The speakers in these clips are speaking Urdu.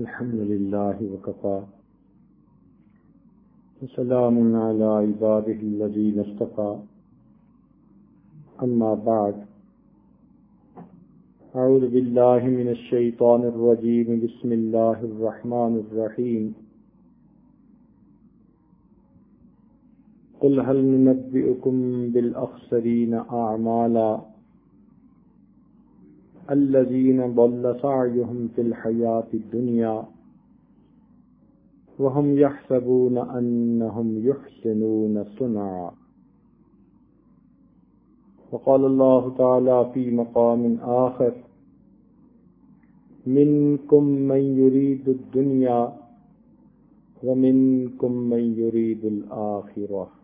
الحمد لله وكفى. وسلام على عباده الذين اصطفى. أما بعد. أعوذ بالله من الشيطان الرجيم. بسم الله الرحمن الرحيم. قل هل ننبئكم بالأخسرين أعمالا؟ الذين ضل سعيهم في الحياة الدنيا وهم يحسبون أنهم يحسنون صنعا. وقال الله تعالى في مقام آخر منكم من يريد الدنيا ومنكم من يريد الآخرة.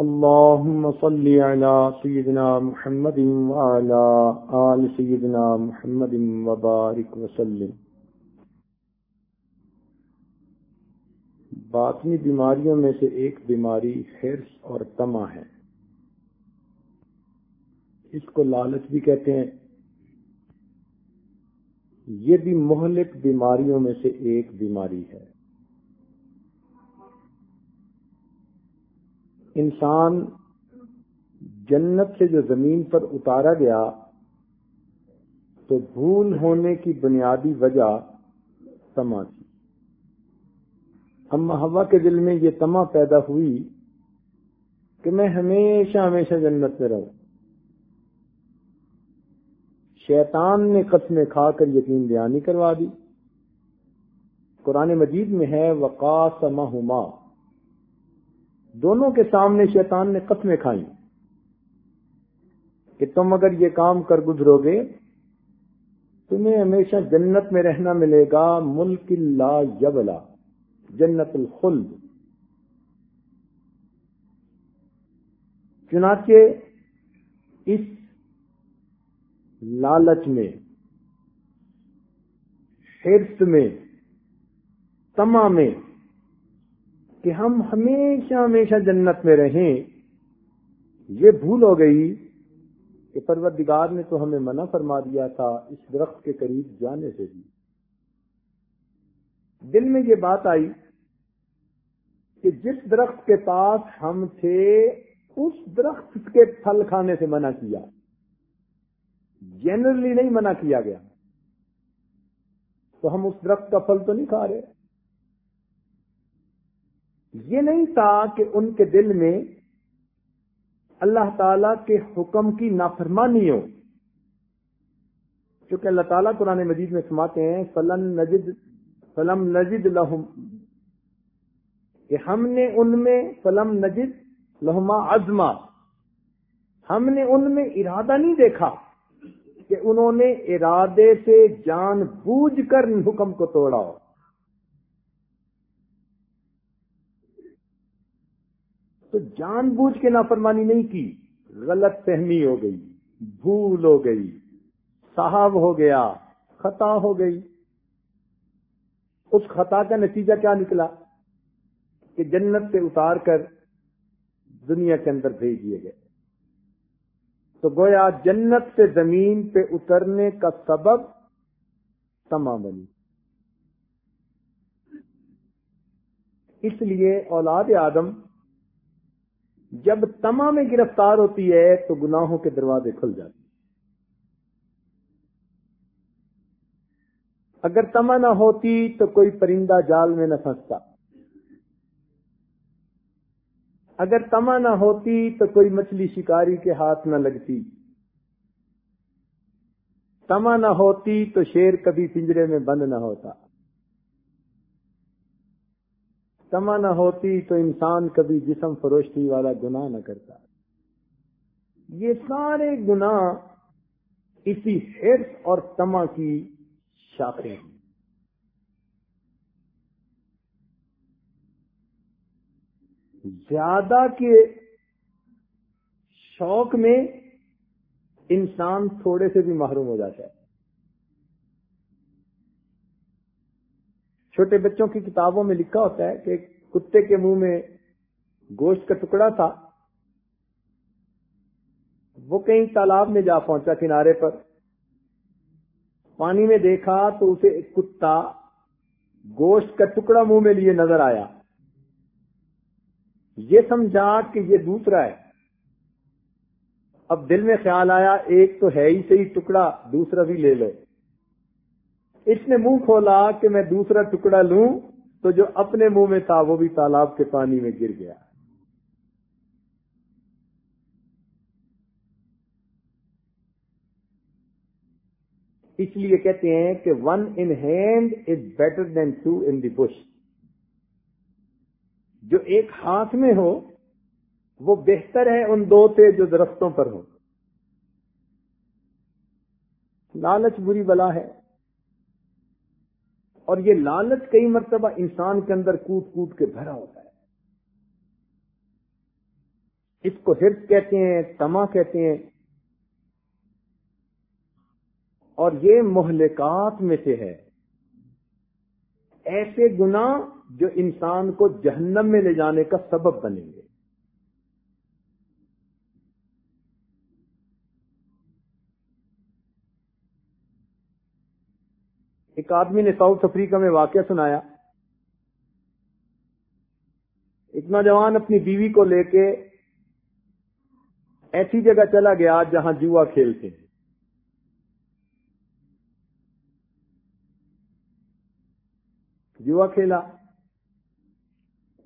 اللهم صل على سيدنا محمد وعلى آل سيدنا محمد وبارك وسلم. باطنی بیماریوں میں سے ایک بیماری حرص اور تما ہے۔ اس کو لالچ بھی کہتے ہیں۔ یہ بھی مہلک بیماریوں میں سے ایک بیماری ہے۔ انسان جنت سے جو زمین پر اتارا گیا تو بھول ہونے کی بنیادی وجہ تما تھی۔ اما ہوا کے دل میں یہ تما پیدا ہوئی کہ میں ہمیشہ ہمیشہ جنت میں رہوں۔ شیطان نے قسمیں کھا کر یقین بیانی کروا دی۔ قرآن مجید میں ہے، وقاسمہما۔ دونوں کے سامنے شیطان نے قسمیں کھائی کہ تم اگر یہ کام کر گزرو گے، تمہیں ہمیشہ جنت میں رہنا ملے گا، ملک لا یبلا، جنت الخلد۔ چنانچہ اس لالچ میں، حرص میں تما میں کہ ہم ہمیشہ ہمیشہ جنت میں رہیں۔ یہ بھول ہو گئی کہ پروردگار نے تو ہمیں منع فرما دیا تھا اس درخت کے قریب جانے سے بھی۔ دل میں یہ بات آئی کہ جس درخت کے پاس ہم تھے، اس درخت کے پھل کھانے سے منع کیا۔ جنرلی نہیں منع کیا گیا۔ تو ہم اس درخت کا پھل تو نہیں کھا رہے۔ یہ نہیں تھا کہ ان کے دل میں اللہ تعالی کے حکم کی نافرمانی ہو۔ کیونکہ اللہ تعالیٰ قرآن مجید میں سماتے ہیں، فلن نجد فلم نجد لہم کہ ہم نے ان میں فلم نجد لہما ازما ہم نے ان میں ارادہ نہیں دیکھا کہ انہوں نے ارادے سے جان بوجھ کر حکم کو توڑا ہو۔ تو جان بوجھ کے نافرمانی نہیں کی، غلط فہمی ہو گئی، بھول ہو گئی، صاحب ہو گیا، خطا ہو گئی۔ اس خطا کا نتیجہ کیا نکلا؟ کہ جنت سے اتار کر دنیا کے اندر بھیج دیے گئے۔ تو گویا جنت سے زمین پہ اترنے کا سبب تمام بنی۔ اس لیے اولاد آدم جب تما میں گرفتار ہوتی ہے تو گناہوں کے دروازے کھل جاتے اگر تما نہ ہوتی تو کوئی پرندہ جال میں نہ پھنستا۔ اگر تما نہ ہوتی تو کوئی مچھلی شکاری کے ہاتھ نہ لگتی۔ تما نہ ہوتی تو شیر کبھی پنجرے میں بند نہ ہوتا۔ تما نہ ہوتی تو انسان کبھی جسم فروشتی والا گناہ نہ کرتا۔ یہ سارے گناہ اسی حرص اور تما کی شاخیں زیادہ کے شوق میں انسان تھوڑے سے بھی محروم ہو جاتا ہے۔ چھوٹے بچوں کی کتابوں میں لکھا ہوتا ہے کہ کتے کے منہ میں گوشت کا ٹکڑا تھا، وہ کہیں تالاب میں جا پہنچا کنارے پر۔ پانی میں دیکھا تو اسے ایک کتا گوشت کا ٹکڑا منہ میں لیے نظر آیا۔ یہ سمجھا کہ یہ دوسرا ہے۔ اب دل میں خیال آیا، ایک تو ہے ہی صحیح ٹکڑا، دوسرا بھی لے لو۔ اس نے منہ کھولا کہ میں دوسرا ٹکڑا لوں، تو جو اپنے منہ میں تھا وہ بھی تالاب کے پانی میں گر گیا۔ اس لیے کہتے ہیں کہ one in hand is better than two in the bush جو ایک ہاتھ میں ہو، وہ بہتر ہے ان دو سے جو درختوں پر ہو لالچ بری بلا ہے۔ اور یہ لالچ کئی مرتبہ انسان کے اندر کوٹ کوٹ کے بھرا ہوتا ہے۔ اس کو ہرس کہتے ہیں، تما کہتے ہیں۔ اور یہ مہلکات میں سے ہے۔ ایسے گنا جو انسان کو جہنم میں لے جانے کا سبب بنیں گے ایک آدمی نے ساؤتھ افریقہ میں واقعہ سنایا۔ ایک نوجوان اپنی بیوی کو لے کے ایسی جگہ چلا گیا جہاں جوا کھیلتے ہیں۔ جوا کھیلا۔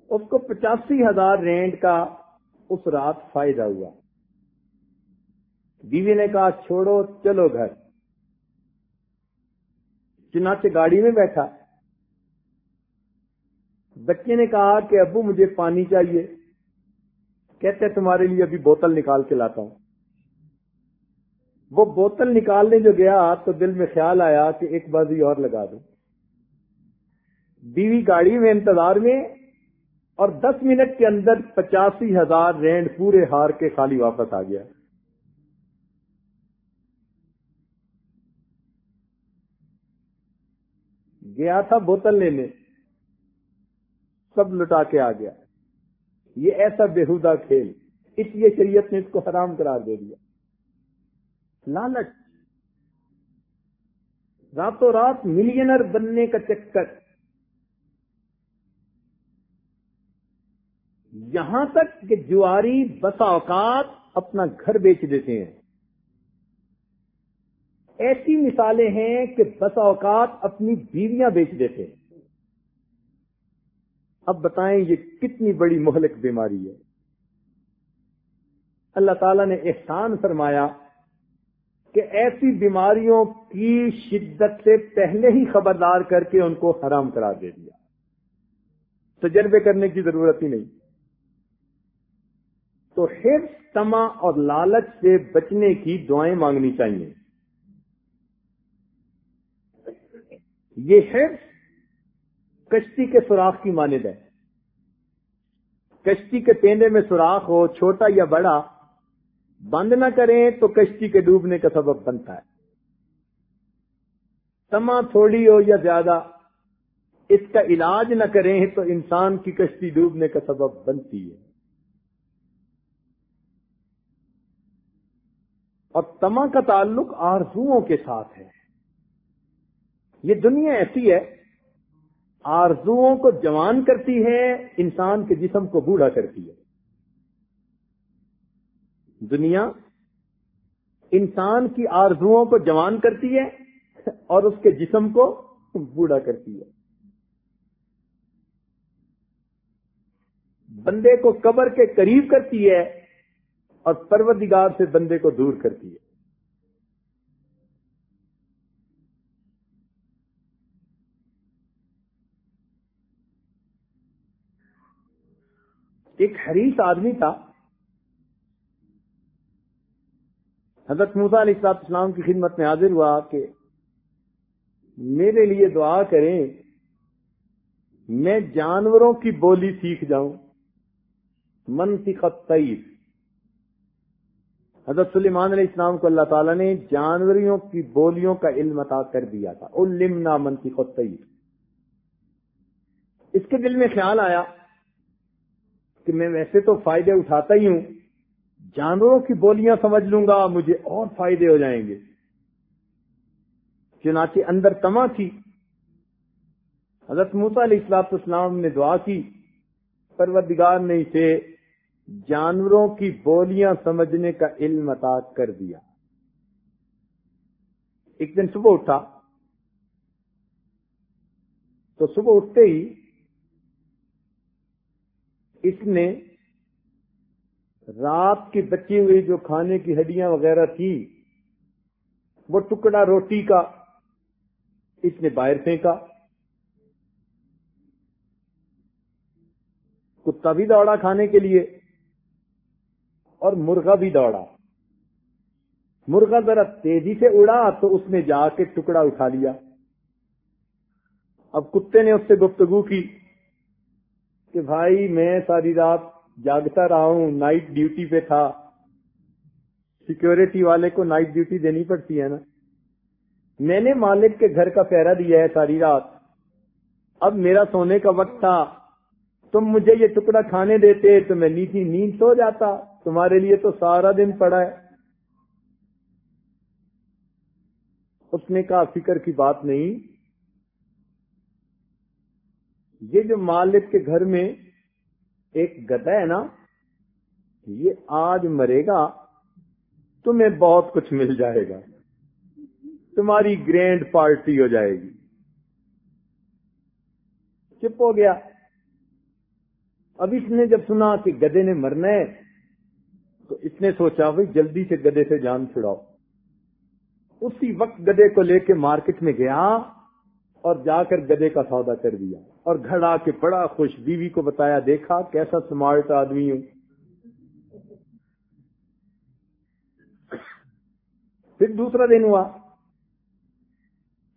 اس کو پچاسی ہزار رینٹ کا اس رات فائدہ ہوا۔ بیوی نے کہا، چھوڑو، چلو گھر۔ چنانچہ گاڑی میں بیٹھا۔ بچے نے کہا کہ ابو مجھے پانی چاہیے۔ کہتے تمہارے لیے ابھی بوتل نکال کے لاتا ہوں۔ وہ بوتل نکالنے جو گیا تو دل میں خیال آیا کہ ایک بازی اور لگا دوں۔ بیوی گاڑی میں انتظار میں اور دس منٹ کے اندر پچاسی ہزار رینڈ پورے ہار کے خالی واپس آ گیا۔ گیا تھا بوتل لینے سب لٹا کے آ گیا۔ یہ ایسا بےحدہ کھیل۔ اس لیے شریعت نے اس کو حرام قرار دے دیا۔ لالچ۔ راتوں رات ملینر بننے کا چکر۔ یہاں تک کہ جواری، بسا اوقات اپنا گھر بیچ دیتے ہیں۔ ایسی مثالیں ہیں کہ بس اوقات اپنی بیویاں بیچ دیتے اب بتائیں یہ کتنی بڑی مہلک بیماری ہے۔ اللہ تعالی نے احسان فرمایا کہ ایسی بیماریوں کی شدت سے پہلے ہی خبردار کر کے ان کو حرام قرار دے دیا۔ تجربے کرنے کی ضرورت ہی نہیں۔ تو ہر تما اور لالچ سے بچنے کی دعائیں مانگنی چاہیے۔ یہ ہے کشتی کے سوراخ کی مانند ہے۔ کشتی کے تیندے میں سوراخ ہو، چھوٹا یا بڑا، بند نہ کریں تو کشتی کے ڈوبنے کا سبب بنتا ہے۔ تما تھوڑی ہو یا زیادہ، اس کا علاج نہ کریں تو انسان کی کشتی ڈوبنے کا سبب بنتی ہے۔ اور تما کا تعلق آرزوؤں کے ساتھ ہے۔ یہ دنیا ایسی ہے، آرزوؤں کو جوان کرتی ہے، انسان کے جسم کو بوڑھا کرتی ہے۔ دنیا انسان کی آرزوؤں کو جوان کرتی ہے اور اس کے جسم کو بوڑھا کرتی ہے۔ بندے کو قبر کے قریب کرتی ہے اور پروردگار سے بندے کو دور کرتی ہے۔ ایک حریص آدمی تھا۔ حضرت موسا علیہ السلام اسلام کی خدمت میں حاضر ہوا کہ میرے لیے دعا کریں، میں جانوروں کی بولی سیکھ جاؤں۔ منطقت طیب حضرت سلیمان علیہ السلام کو اللہ تعالیٰ نے جانوریوں کی بولیوں کا علم عطا کر دیا تھا۔ علمنا منطقت طیب اس کے دل میں خیال آیا کہ میں ویسے تو فائدے اٹھاتا ہی ہوں۔ جانوروں کی بولیاں سمجھ لوں گا، مجھے اور فائدے ہو جائیں گے۔ چنانچہ اندر تما تھی۔ حضرت موسا علیہ السلاط اسلام نے دعا کی، پروردگار نے اسے جانوروں کی بولیاں سمجھنے کا علم عطا کر دیا۔ ایک دن صبح اٹھا۔ تو صبح اٹھتے ہی اس نے رات کی بچی ہوئی جو کھانے کی ہڈیاں وغیرہ تھی، وہ ٹکڑا روٹی کا اس نے باہر پھینکا۔ کتا بھی دوڑا کھانے کے لیے اور مرغا بھی دوڑا۔ مرغا ذرا تیزی سے اڑا تو اس نے جا کے ٹکڑا اٹھا لیا۔ اب کتے نے اس سے گفتگو کی۔ کہ بھائی میں ساری رات جاگتا رہا ہوں نائٹ ڈیوٹی پہ تھا۔ سیکورٹی والے کو نائٹ ڈیوٹی دینی پڑتی ہے نا۔ میں نے مالک کے گھر کا پہرا دیا ہے ساری رات۔ اب میرا سونے کا وقت تھا۔ تم مجھے یہ ٹکڑا کھانے دیتے تو میں نیچی نیند سو جاتا۔ تمہارے لیے تو سارا دن پڑا ہے۔ اس نے کہا، فکر کی بات نہیں۔ یہ جو مالک کے گھر میں ایک گدا ہے نا، یہ آج مرے گا، تمہیں بہت کچھ مل جائے گا۔ تمہاری گرینڈ پارٹی ہو جائے گی۔ چپ ہو گیا۔ اب اس نے جب سنا کہ گدے نے مرنا ہے، تو اس نے سوچا، بھائی جلدی سے گدے سے جان چھڑاؤ۔ اسی وقت گدے کو لے کے مارکیٹ میں گیا اور جا کر گدے کا سودا کر دیا۔ اور گھر آ کے بڑا خوش بیوی کو بتایا، دیکھا کیسا سمارٹ آدمی ہوں۔ پھر دوسرا دن ہوا۔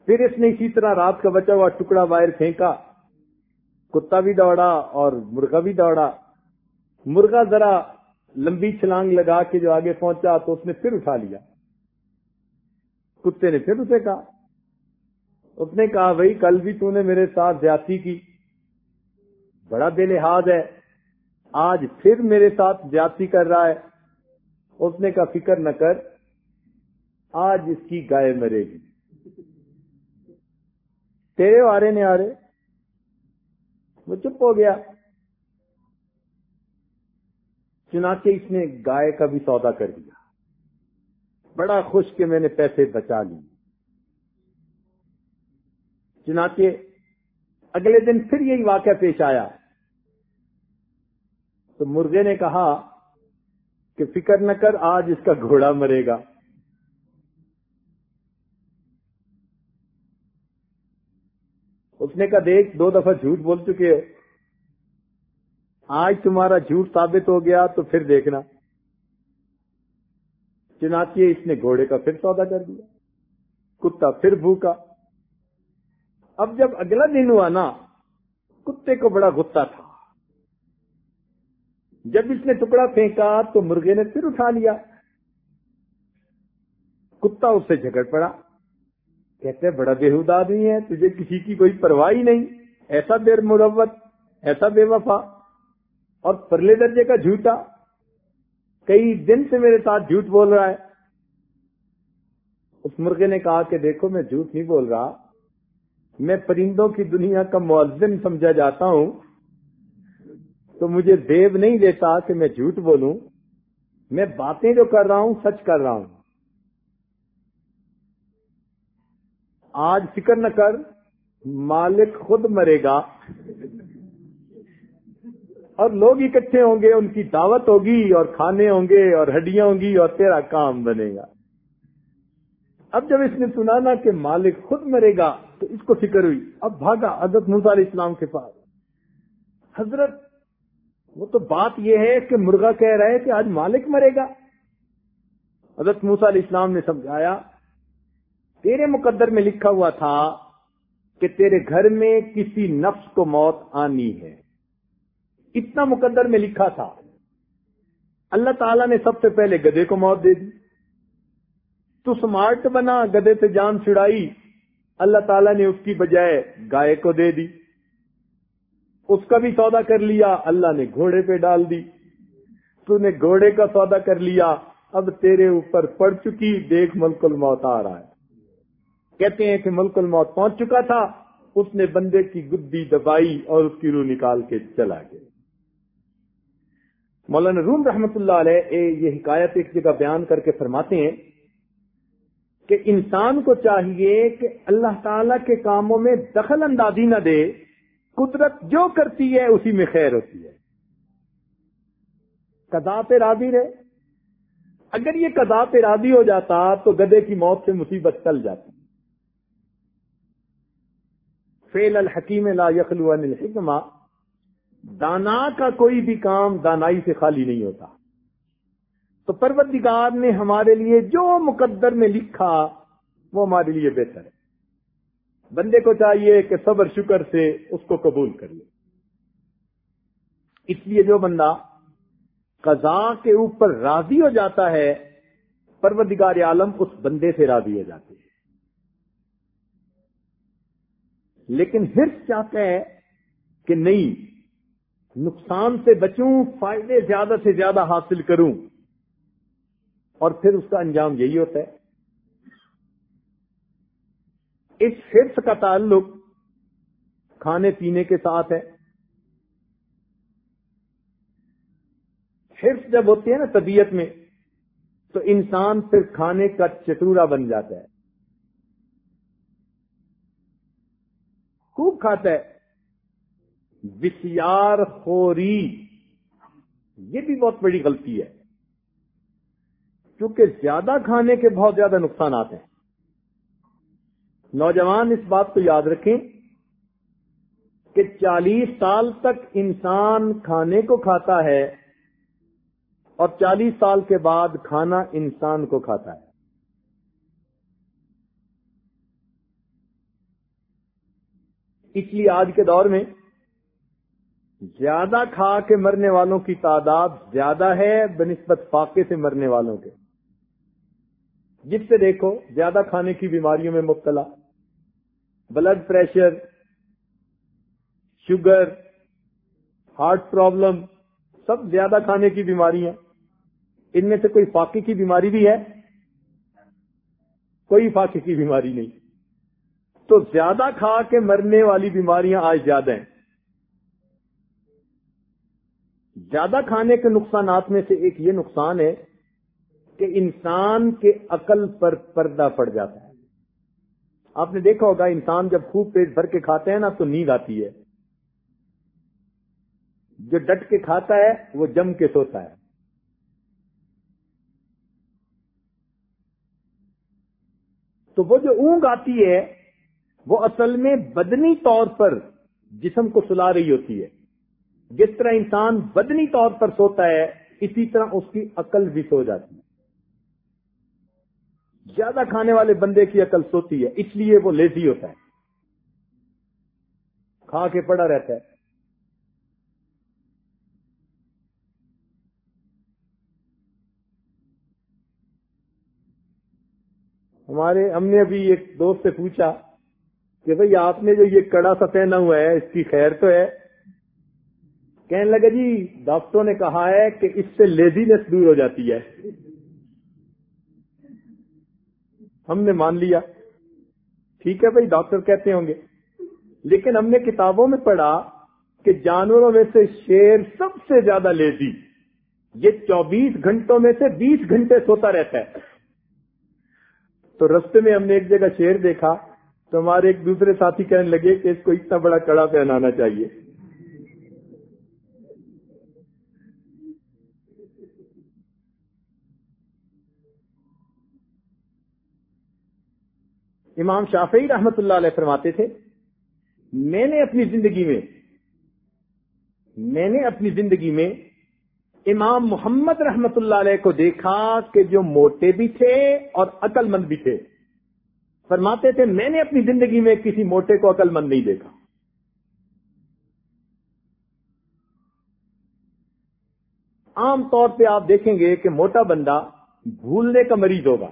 پھر اس نے اسی طرح رات کا بچا ہوا ٹکڑا باہر پھینکا۔ کتا بھی دوڑا اور مرغا بھی دوڑا۔ مرغا ذرا لمبی چھلانگ لگا کے جو آگے پہنچا تو اس نے پھر اٹھا لیا۔ کتے نے پھر اسے کہا۔ اس نے کہا، بھائی، کل بھی تو نے میرے ساتھ زیادتی کی۔ بڑا بے لحاظ ہے۔ آج پھر میرے ساتھ زیادتی کر رہا ہے۔ اس نے کہا، فکر نہ کر، آج اس کی گائے مرے گی۔ تیرے وارے نے آ رہے وہ چپ ہو گیا۔ چنانچہ اس نے گائے کا بھی سودا کر دیا۔ بڑا خوش کہ میں نے پیسے بچا لی چنانچہ اگلے دن پھر یہی واقعہ پیش آیا۔ تو مرغے نے کہا کہ فکر نہ کر، آج اس کا گھوڑا مرے گا۔ اس نے کہا، دیکھ، دو دفعہ جھوٹ بول چکے۔ ہو آج تمہارا جھوٹ ثابت ہو گیا، تو پھر دیکھنا۔ چنانچہ اس نے گھوڑے کا پھر سودا کر دیا۔ کتا پھر بھوکا۔ اب جب اگلا دن ہوا نا، کتے کو بڑا گتا تھا۔ جب اس نے ٹکڑا پھینکا تو مرغے نے پھر اٹھا لیا۔ کتا اس سے جھگڑ پڑا۔ کہتے، بڑا بےحود آدمی ہے، تجھے کسی کی کوئی پرواہ نہیں۔ ایسا بے مروت، ایسا بے وفا۔ اور پرلے درجے کا جھوٹا۔ کئی دن سے میرے ساتھ جھوٹ بول رہا ہے۔ اس مرغے نے کہا کہ، دیکھو، میں جھوٹ نہیں بول رہا۔ میں پرندوں کی دنیا کا معذم سمجھا جاتا ہوں، تو مجھے دیو نہیں دیتا کہ میں جھوٹ بولوں۔ میں باتیں جو کر رہا ہوں، سچ کر رہا ہوں۔ آج فکر نہ کر، مالک خود مرے گا۔ اور لوگ اکٹھے ہوں گے، ان کی دعوت ہوگی اور کھانے ہوں گے اور ہڈیاں ہوں گی اور تیرا کام بنے گا۔ اب جب اس نے سنا نا کہ مالک خود مرے گا تو اس کو فکر ہوئی۔ اب بھاگا حضرت علیہ اسلام کے پاس۔ حضرت، وہ تو بات یہ ہے کہ مرغا کہہ رہا ہے کہ آج مالک مرے گا۔ حضرت موسا علیہ السلام نے سمجھایا، تیرے مقدر میں لکھا ہوا تھا کہ تیرے گھر میں کسی نفس کو موت آنی ہے۔ اتنا مقدر میں لکھا تھا۔ اللہ تعالیٰ نے سب سے پہلے گدے کو موت دے دی۔ تو سمارٹ بنا گدے سے جان چھڑائی۔ اللہ تعالیٰ نے اس کی بجائے گائے کو دے دی، اس کا بھی سودا کر لیا، اللہ نے گھوڑے پہ ڈال دی۔ تو نے گھوڑے کا سودا کر لیا، اب تیرے اوپر پڑ چکی، دیکھ ملک الموت آ رہا ہے۔ کہتے ہیں کہ ملک الموت پہنچ چکا تھا، اس نے بندے کی گدی دبائی اور اس کی روح نکال کے چلا گیا۔ مولانا روم رحمت اللہ علیہ یہ حکایت ایک جگہ بیان کر کے فرماتے ہیں کہ انسان کو چاہیے کہ اللہ تعالی کے کاموں میں دخل اندازی نہ دے، قدرت جو کرتی ہے اسی میں خیر ہوتی ہے۔ کدا پہ راضی رہے۔ اگر یہ کدا پہ راضی ہو جاتا تو گدے کی موت سے مصیبت چل جاتی۔ فیل الحکیم لا یخلو الحکمہ۔ دانا کا کوئی بھی کام دانائی سے خالی نہیں ہوتا۔ تو پروردگار نے ہمارے لیے جو مقدر میں لکھا وہ ہمارے لیے بہتر ہے۔ بندے کو چاہیے کہ صبر، شکر سے اس کو قبول کر لے۔ اس لیے جو بندہ قضاء کے اوپر راضی ہو جاتا ہے، پروردگار عالم اس بندے سے راضی ہو جاتے ہیں۔ لیکن ہرس چاہتا ہے کہ نہیں، نقصان سے بچوں، فائدے زیادہ سے زیادہ حاصل کروں۔ اور پھر اس کا انجام یہی ہوتا ہے۔ اس حرص کا تعلق کھانے پینے کے ساتھ ہے۔ حرص جب ہوتی ہے نا طبیعت میں، تو انسان پھر کھانے کا چٹورا بن جاتا ہے۔ خوب کھاتا ہے۔ بسیار خوری، یہ بھی بہت بڑی غلطی ہے۔ کیونکہ زیادہ کھانے کے بہت زیادہ نقصانات ہیں۔ نوجوان اس بات کو یاد رکھیں کہ چالیس سال تک انسان کھانے کو کھاتا ہے اور چالیس سال کے بعد کھانا انسان کو کھاتا ہے۔ اس لیے آج کے دور میں زیادہ کھا کے مرنے والوں کی تعداد زیادہ ہے، بنسبت فاقے سے مرنے والوں کے۔ جس سے دیکھو، زیادہ کھانے کی بیماریوں میں مبتلا۔ Blood pressure sugar heart problem سب زیادہ کھانے کی بیماری ہیں۔ ان میں سے کوئی فاقی کی بیماری بھی ہے؟ کوئی فاقی کی بیماری نہیں۔ تو زیادہ کھا کے مرنے والی بیماریاں آج زیادہ ہیں۔ زیادہ کھانے کے نقصانات میں سے ایک یہ نقصان ہے کہ انسان کے عقل پر پردہ پڑ جاتا ہے۔ آپ نے دیکھا ہوگا، انسان جب خوب پیٹ بھر کے کھاتے ہیں نا، تو نیند آتی ہے۔ جو ڈٹ کے کھاتا ہے، وہ جم کے سوتا ہے۔ تو وہ جو اونگ آتی ہے، وہ اصل میں بدنی طور پر جسم کو سلا رہی ہوتی ہے۔ جس طرح انسان بدنی طور پر سوتا ہے، اسی طرح اس کی عقل بھی سو جاتی ہے۔ زیادہ کھانے والے بندے کی عقل سوتی ہے، اس لیے وہ لیزی ہوتا ہے۔ کھا کے پڑا رہتا ہے۔ ہمارے ہم نے ابھی ایک دوست سے پوچھا کہ بھئی آپ نے جو یہ کڑا سا پہنا ہوا ہے، اس کی خیر تو ہے؟ کہنے لگا جی ڈاکٹروں نے کہا ہے کہ اس سے لیزینس دور ہو جاتی ہے۔ ہم نے مان لیا۔ ٹھیک ہے بھائی، ڈاکٹر کہتے ہوں گے۔ لیکن ہم نے کتابوں میں پڑھا کہ جانوروں میں سے شیر سب سے زیادہ لیزی۔ یہ چوبیس گھنٹوں میں سے بیس گھنٹے سوتا رہتا ہے۔ تو رستے میں ہم نے ایک جگہ شیر دیکھا تو ہمارے ایک دوسرے ساتھی کہنے لگے کہ اس کو اتنا بڑا کڑا پہنانا چاہیے۔ امام شافعی رحمت اللہ علیہ فرماتے تھے، میں نے اپنی زندگی میں میں نے اپنی زندگی میں امام محمد رحمت اللہ علیہ کو دیکھا کہ جو موٹے بھی تھے اور عقل مند بھی تھے۔ فرماتے تھے، میں نے اپنی زندگی میں کسی موٹے کو عقل مند نہیں دیکھا۔ عام طور پہ آپ دیکھیں گے کہ موٹا بندہ بھولنے کا مریض ہوگا۔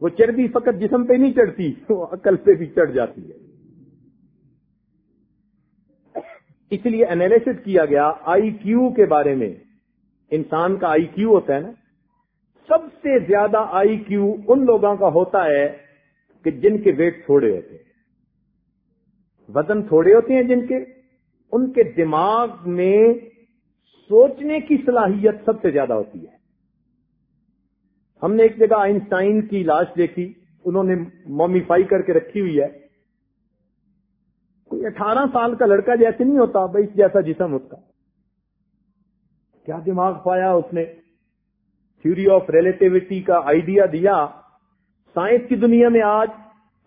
وہ چربی فقط جسم پہ نہیں چڑھتی، وہ عقل پہ بھی چڑھ جاتی ہے۔ اس لیے انالیس کیا گیا آئی کیو کے بارے میں۔ انسان کا آئی کیو ہوتا ہے نا۔ سب سے زیادہ آئی کیو ان لوگوں کا ہوتا ہے کہ جن کے ویٹ تھوڑے ہوتے ہیں۔ وزن تھوڑے ہوتے ہیں جن کے۔ ان کے دماغ میں سوچنے کی صلاحیت سب سے زیادہ ہوتی ہے۔ ہم نے ایک جگہ آئنسٹائن کی لاش دیکھی، انہوں نے مومیفائی کر کے رکھی ہوئی ہے۔ کوئی اٹھارہ سال کا لڑکا جیسے نہیں ہوتا، بھائی، جیسا جسم اس کا۔ کیا دماغ پایا اس نے؟ تھیوری آف ریلیٹیوٹی کا آئیڈیا دیا۔ سائنس کی دنیا میں آج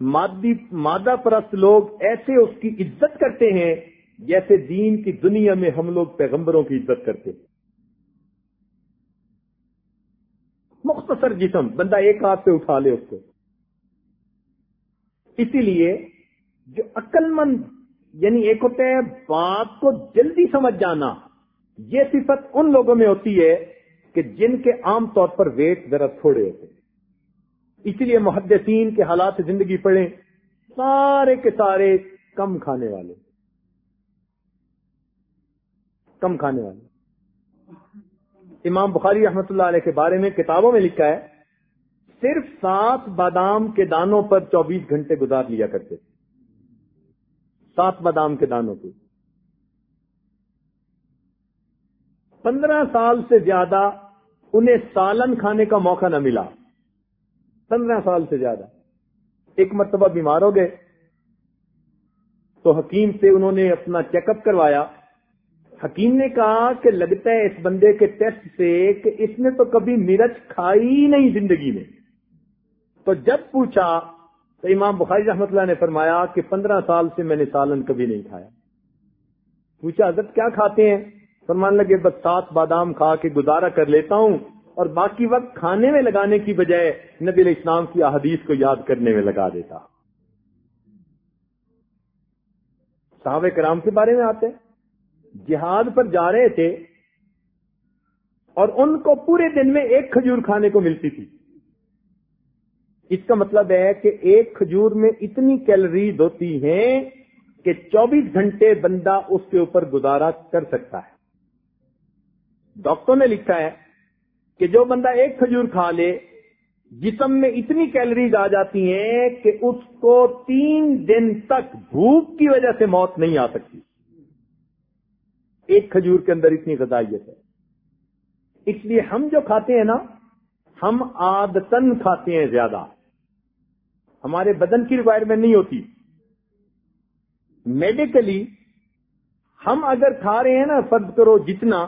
مادی، مادہ پرست لوگ ایسے اس کی عزت کرتے ہیں جیسے دین کی دنیا میں ہم لوگ پیغمبروں کی عزت کرتے ہیں۔ مختصر جسم، بندہ ایک ہاتھ سے اٹھا لے اس کو۔ اسی لیے جو عقل مند یعنی ایک ہوتا ہے بات کو جلدی سمجھ جانا، یہ صفت ان لوگوں میں ہوتی ہے کہ جن کے عام طور پر ویٹ ذرا تھوڑے ہوتے ہیں۔ اسی لیے محدثین کے حالات زندگی پڑھیں، سارے کے سارے کم کھانے والے۔ کم کھانے والے۔ امام بخاری رحمت اللہ علیہ کے بارے میں کتابوں میں لکھا ہے، صرف سات بادام کے دانوں پر چوبیس گھنٹے گزار لیا کرتے تھے۔ سات بادام کے دانوں پہ پندرہ سال سے زیادہ انہیں سالن کھانے کا موقع نہ ملا۔ پندرہ سال سے زیادہ۔ ایک مرتبہ بیمار ہو گئے۔ تو حکیم سے انہوں نے اپنا چیک اپ کروایا۔ حکیم نے کہا کہ لگتا ہے اس بندے کے ٹیسٹ سے کہ اس نے تو کبھی مرچ کھائی نہیں زندگی میں۔ تو جب پوچھا تو امام بخاری رحمت اللہ نے فرمایا کہ پندرہ سال سے میں نے سالن کبھی نہیں کھایا۔ پوچھا، حضرت کیا کھاتے ہیں؟ فرمان لگے، بس سات بادام کھا کے گزارا کر لیتا ہوں اور باقی وقت کھانے میں لگانے کی بجائے نبی علیہ السلام کی احادیث کو یاد کرنے میں لگا دیتا۔ صحابہ کرام کے بارے میں آتے جہاد پر جا رہے تھے اور ان کو پورے دن میں ایک کھجور کھانے کو ملتی تھی۔ اس کا مطلب ہے کہ ایک کھجور میں اتنی کیلریز ہوتی ہیں کہ چوبیس گھنٹے بندہ اس کے اوپر گزارا کر سکتا ہے۔ ڈاکٹر نے لکھا ہے کہ جو بندہ ایک کھجور کھا لے، جسم میں اتنی کیلریز آ جاتی ہیں کہ اس کو تین دن تک بھوک کی وجہ سے موت نہیں آ سکتی۔ ایک کھجور کے اندر اتنی غذائیت ہے۔ اس لیے ہم جو کھاتے ہیں نا، ہم آدتن کھاتے ہیں زیادہ۔ ہمارے بدن کی ریکوائرمنٹ نہیں ہوتی۔ میڈیکلی ہم اگر کھا رہے ہیں نا، فرض کرو جتنا،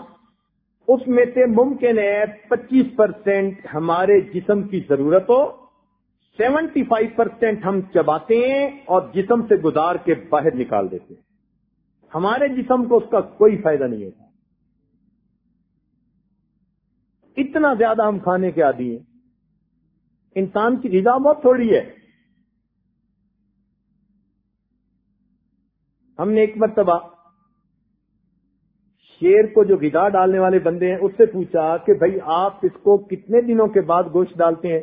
اس میں سے ممکن ہے پچیس پرسینٹ ہمارے جسم کی ضرورت ہو، سیونٹی فائیو پرسینٹ ہم چباتے ہیں اور جسم سے گزار کے باہر نکال دیتے ہیں۔ ہمارے جسم کو اس کا کوئی فائدہ نہیں ہوتا۔ اتنا زیادہ ہم کھانے کے عادی ہیں۔ انسان کی غذا بہت تھوڑی ہے۔ ہم نے ایک مرتبہ شیر کو جو غذا ڈالنے والے بندے ہیں، اس سے پوچھا کہ بھائی آپ اس کو کتنے دنوں کے بعد گوشت ڈالتے ہیں؟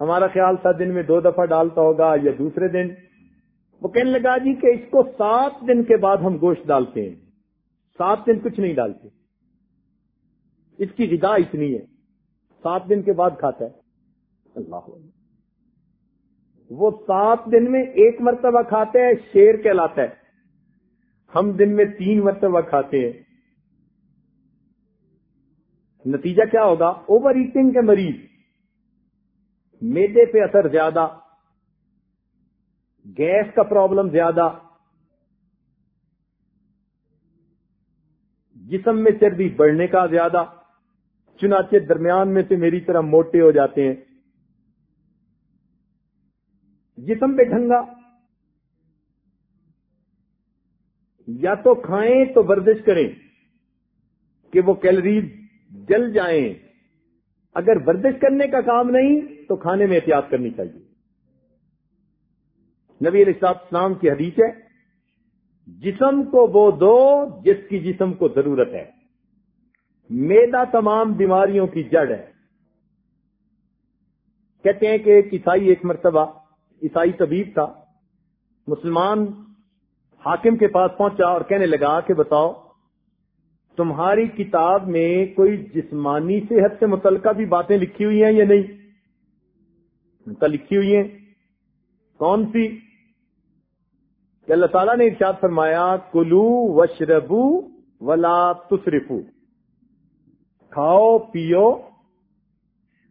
ہمارا خیال تھا دن میں دو دفعہ ڈالتا ہوگا یا دوسرے دن۔ وہ کہنے لگا جی کہ اس کو سات دن کے بعد ہم گوشت ڈالتے ہیں۔ سات دن کچھ نہیں ڈالتے۔ اس کی غذا اتنی ہے۔ سات دن کے بعد کھاتا ہے۔ اللہ وہ سات دن میں ایک مرتبہ کھاتے ہیں شیر کہلاتا ہے۔ ہم دن میں تین مرتبہ کھاتے ہیں۔ نتیجہ کیا ہوگا؟ اوور ایٹنگ کے مریض۔ میدے پہ اثر زیادہ۔ گیس کا پرابلم زیادہ، جسم میں چربی بڑھنے کا زیادہ، چنانچہ درمیان میں سے میری طرح موٹے ہو جاتے ہیں۔ جسم پہ ڈھنگا، یا تو کھائیں تو ورزش کریں کہ وہ کیلریز جل جائیں۔ اگر ورزش کرنے کا کام نہیں تو کھانے میں احتیاط کرنی چاہیے۔ نبی علیہ السلام کی حدیث ہے، جسم کو وہ دو جس کی جسم کو ضرورت ہے۔ میدا تمام بیماریوں کی جڑ ہے۔ کہتے ہیں کہ ایک عیسائی ایک مرتبہ عیسائی طبیب تھا۔ مسلمان حاکم کے پاس پہنچا اور کہنے لگا کہ بتاؤ، تمہاری کتاب میں کوئی جسمانی صحت سے متعلقہ بھی باتیں لکھی ہوئی ہیں یا نہیں؟ لکھی ہوئی ہیں۔ کون سی؟ کہ اللہ تعالیٰ نے ارشاد فرمایا، کلو وشربو ولا تصرفو کھاؤ، پیو،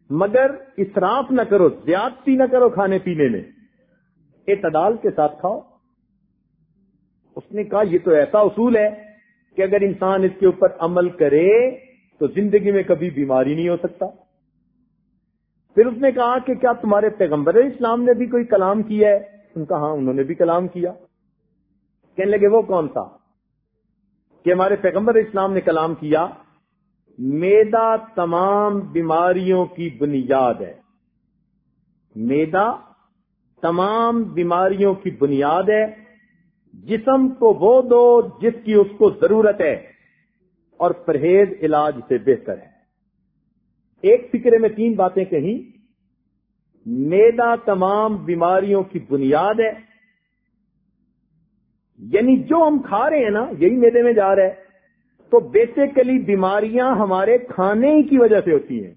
مگر اسراف نہ کرو، زیادتی نہ کرو کھانے پینے میں۔ اعتدال کے ساتھ کھاؤ۔ اس نے کہا، یہ تو ایسا اصول ہے کہ اگر انسان اس کے اوپر عمل کرے تو زندگی میں کبھی بیماری نہیں ہو سکتا۔ پھر اس نے کہا کہ کیا تمہارے پیغمبر اسلام نے بھی کوئی کلام کیا ہے؟ ان کا ہاں انہوں نے بھی کلام کیا۔ کہنے لگے، وہ کون تھا؟ کہ ہمارے پیغمبر اسلام نے کلام کیا میدا تمام بیماریوں کی بنیاد ہے۔ میدا تمام بیماریوں کی بنیاد ہے، جسم کو وہ دو جس کی اس کو ضرورت ہے، اور پرہیز علاج سے بہتر ہے۔ ایک فکرے میں تین باتیں کہیں میدا تمام بیماریوں کی بنیاد ہے یعنی جو ہم کھا رہے ہیں نا، یہی میدے میں جا رہا ہے۔ تو بیسیکلی بیماریاں ہمارے کھانے کی وجہ سے ہوتی ہیں۔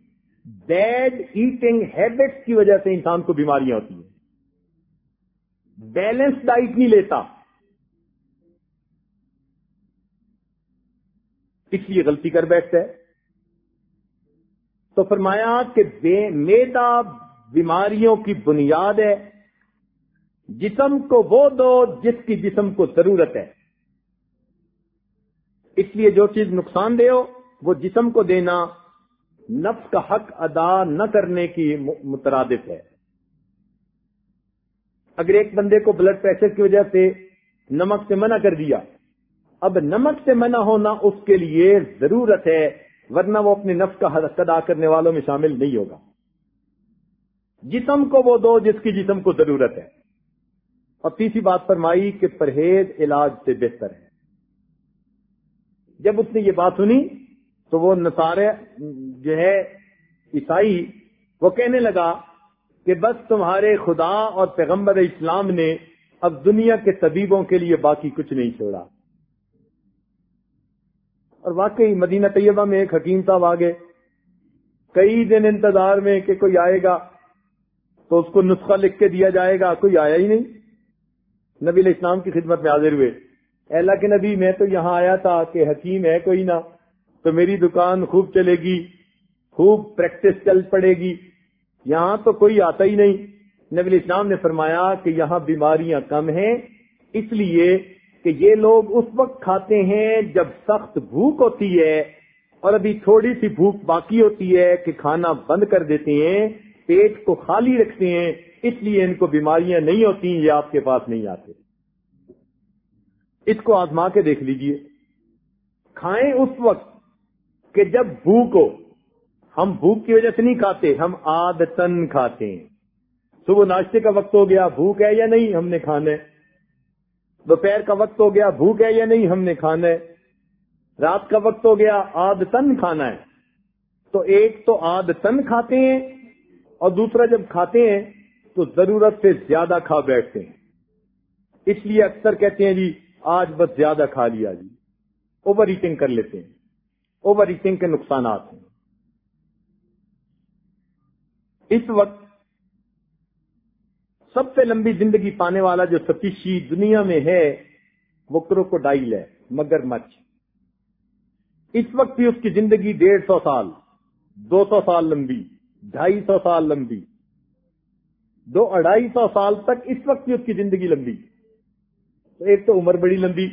بیڈ ایٹنگ ہیبٹس کی وجہ سے انسان کو بیماریاں ہوتی ہیں۔ بیلنس ڈائٹ نہیں لیتا۔ اس لیے غلطی کر بیٹھتا ہے۔ تو فرمایا کہ میدا بیماریوں کی بنیاد ہے۔ جسم کو وہ دو جس کی جسم کو ضرورت ہے۔ اس لیے جو چیز نقصان دے ہو، وہ جسم کو دینا نفس کا حق ادا نہ کرنے کی مترادف ہے۔ اگر ایک بندے کو بلڈ پریشر کی وجہ سے نمک سے منع کر دیا، اب نمک سے منع ہونا اس کے لیے ضرورت ہے، ورنہ وہ اپنے نفس کا حق ادا کرنے والوں میں شامل نہیں ہوگا۔ جسم کو وہ دو جس کی جسم کو ضرورت ہے۔ اور تیسری بات فرمائی کہ پرہیز علاج سے بہتر ہے۔ جب اس نے یہ بات سنی تو وہ نصارے جو ہے عیسائی وہ کہنے لگا کہ بس تمہارے خدا اور پیغمبر اسلام نے اب دنیا کے طبیبوں کے لیے باقی کچھ نہیں چھوڑا۔ اور واقعی مدینہ طیبہ میں ایک حکیم صاحب آگے کئی دن انتظار میں کہ کوئی آئے گا تو اس کو نسخہ لکھ کے دیا جائے گا، کوئی آیا ہی نہیں۔ نبی علیہ السلام کی خدمت میں حاضر ہوئے۔ اللہ کے نبی، میں تو یہاں آیا تھا کہ حکیم ہے کوئی نہ، تو میری دکان خوب چلے گی، خوب پریکٹس چل پڑے گی۔ یہاں تو کوئی آتا ہی نہیں۔ نبی علیہ السلام نے فرمایا کہ یہاں بیماریاں کم ہیں، اس لیے کہ یہ لوگ اس وقت کھاتے ہیں جب سخت بھوک ہوتی ہے اور ابھی تھوڑی سی بھوک باقی ہوتی ہے کہ کھانا بند کر دیتے ہیں، پیٹ کو خالی رکھتے ہیں۔ اس لیے ان کو بیماریاں نہیں ہوتی، یہ آپ کے پاس نہیں آتے۔ اس کو آزما کے دیکھ لیجیے۔ کھائیں اس وقت کہ جب بھوک ہو۔ ہم بھوک کی وجہ سے نہیں کھاتے، ہم آدتن کھاتے ہیں۔ صبح ناشتے کا وقت ہو گیا، بھوک ہے یا نہیں، ہم نے کھانا ہے۔ دوپہر کا وقت ہو گیا، بھوک ہے یا نہیں، ہم نے کھانا ہے۔ رات کا وقت ہو گیا آدتن کھانا ہے۔ تو ایک تو آدتن کھاتے ہیں اور دوسرا جب کھاتے ہیں تو ضرورت سے زیادہ کھا بیٹھتے ہیں۔ اس لیے اکثر کہتے ہیں جی آج بس زیادہ کھا لیا جی۔ اوور ایٹنگ کر لیتے ہیں۔ اوور ایٹنگ کے نقصانات ہیں۔ اس وقت سب سے لمبی زندگی پانے والا جو ستیشی دنیا میں ہے، وہ کروکوڈائل ہے، مگر مچھ اس وقت بھی اس کی زندگی ڈیڑھ سو سال، دو سو سال لمبی، ڈھائی سو سال لمبی۔ دو اڑائی سو سال تک اس وقت بھی اس کی زندگی لمبی۔ تو ایک تو عمر بڑی لمبی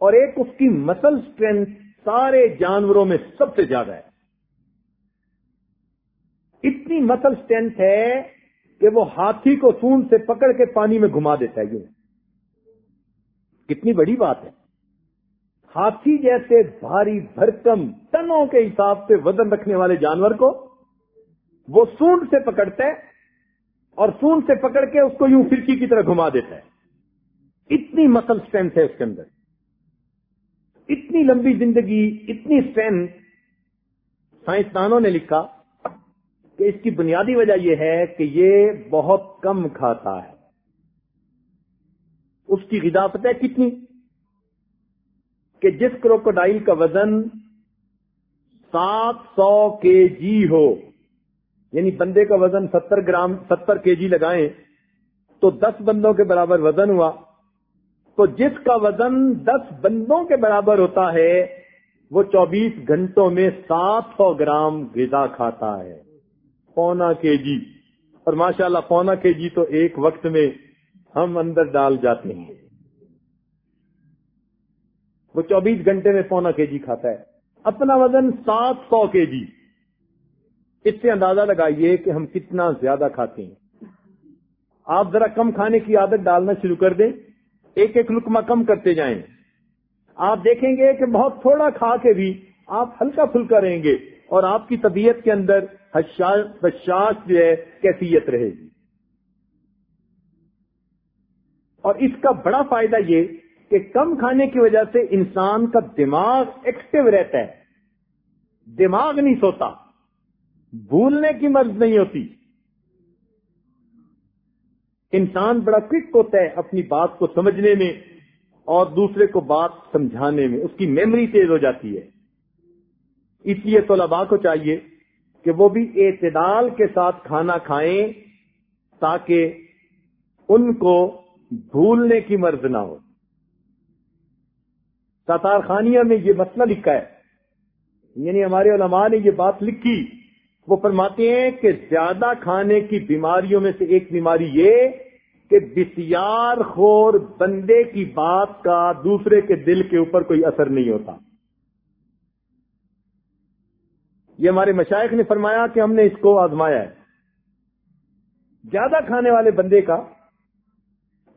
اور ایک اس کی مسل اسٹرینتھ سارے جانوروں میں سب سے زیادہ ہے۔ اتنی مسل اسٹرینتھ ہے کہ وہ ہاتھی کو سون سے پکڑ کے پانی میں گھما دیتا ہے یہ کتنی بڑی بات ہے۔ ہاتھی جیسے بھاری بھرکم ٹنوں کے حساب سے وزن رکھنے والے جانور کو وہ سونڈ سے پکڑتا ہے اور سونڈ سے پکڑ کے اس کو یوں فرکی کی طرح گھما دیتا ہے۔ اتنی مسل اسٹرینتھ ہے اس کے اندر۔ اتنی لمبی زندگی، اتنی اسٹرینتھ سائنسدانوں نے لکھا کہ اس کی بنیادی وجہ یہ ہے کہ یہ بہت کم کھاتا ہے۔ اس کی غذا پتہ ہے کتنی؟ کہ جس کروکوڈائل کا وزن سات سو کے جی ہو۔ یعنی بندے کا وزن ستر گرام، ستر کے جی لگائیں تو دس بندوں کے برابر وزن ہوا۔ تو جس کا وزن دس بندوں کے برابر ہوتا ہے، وہ چوبیس گھنٹوں میں سات سو گرام غذا کھاتا ہے۔ پونا کے جی اور ماشاءاللہ پونا کے جی تو ایک وقت میں ہم اندر ڈال جاتے ہیں۔ وہ چوبیس گھنٹے میں پونا کے جی کھاتا ہے۔ اپنا وزن سات سو کے جی اس سے اندازہ لگائیے کہ ہم کتنا زیادہ کھاتے ہیں۔ آپ ذرا کم کھانے کی عادت ڈالنا شروع کر دیں۔ ایک ایک لکما کم کرتے جائیں۔ آپ دیکھیں گے کہ بہت تھوڑا کھا کے بھی آپ ہلکا پھلکا رہیں گے اور آپ کی طبیعت کے اندر بشاش جو ہے کیفیت رہے گی۔ اور اس کا بڑا فائدہ یہ کہ کم کھانے کی وجہ سے انسان کا دماغ ایکٹیو رہتا ہے۔ دماغ نہیں سوتا۔ بھولنے کی مرض نہیں ہوتی۔ انسان بڑا کک ہوتا ہے اپنی بات کو سمجھنے میں اور دوسرے کو بات سمجھانے میں، اس کی میموری تیز ہو جاتی ہے۔ اس لیے طلباء کو چاہیے کہ وہ بھی اعتدال کے ساتھ کھانا کھائیں تاکہ ان کو بھولنے کی مرض نہ ہو۔ تاتار خانیہ میں یہ مسئلہ لکھا ہے۔ یعنی ہمارے علماء نے یہ بات لکھی۔ وہ فرماتے ہیں کہ زیادہ کھانے کی بیماریوں میں سے ایک بیماری یہ کہ بسیار خور بندے کی بات کا دوسرے کے دل کے اوپر کوئی اثر نہیں ہوتا۔ یہ ہمارے مشائق نے فرمایا کہ ہم نے اس کو آزمایا ہے۔ زیادہ کھانے والے بندے کا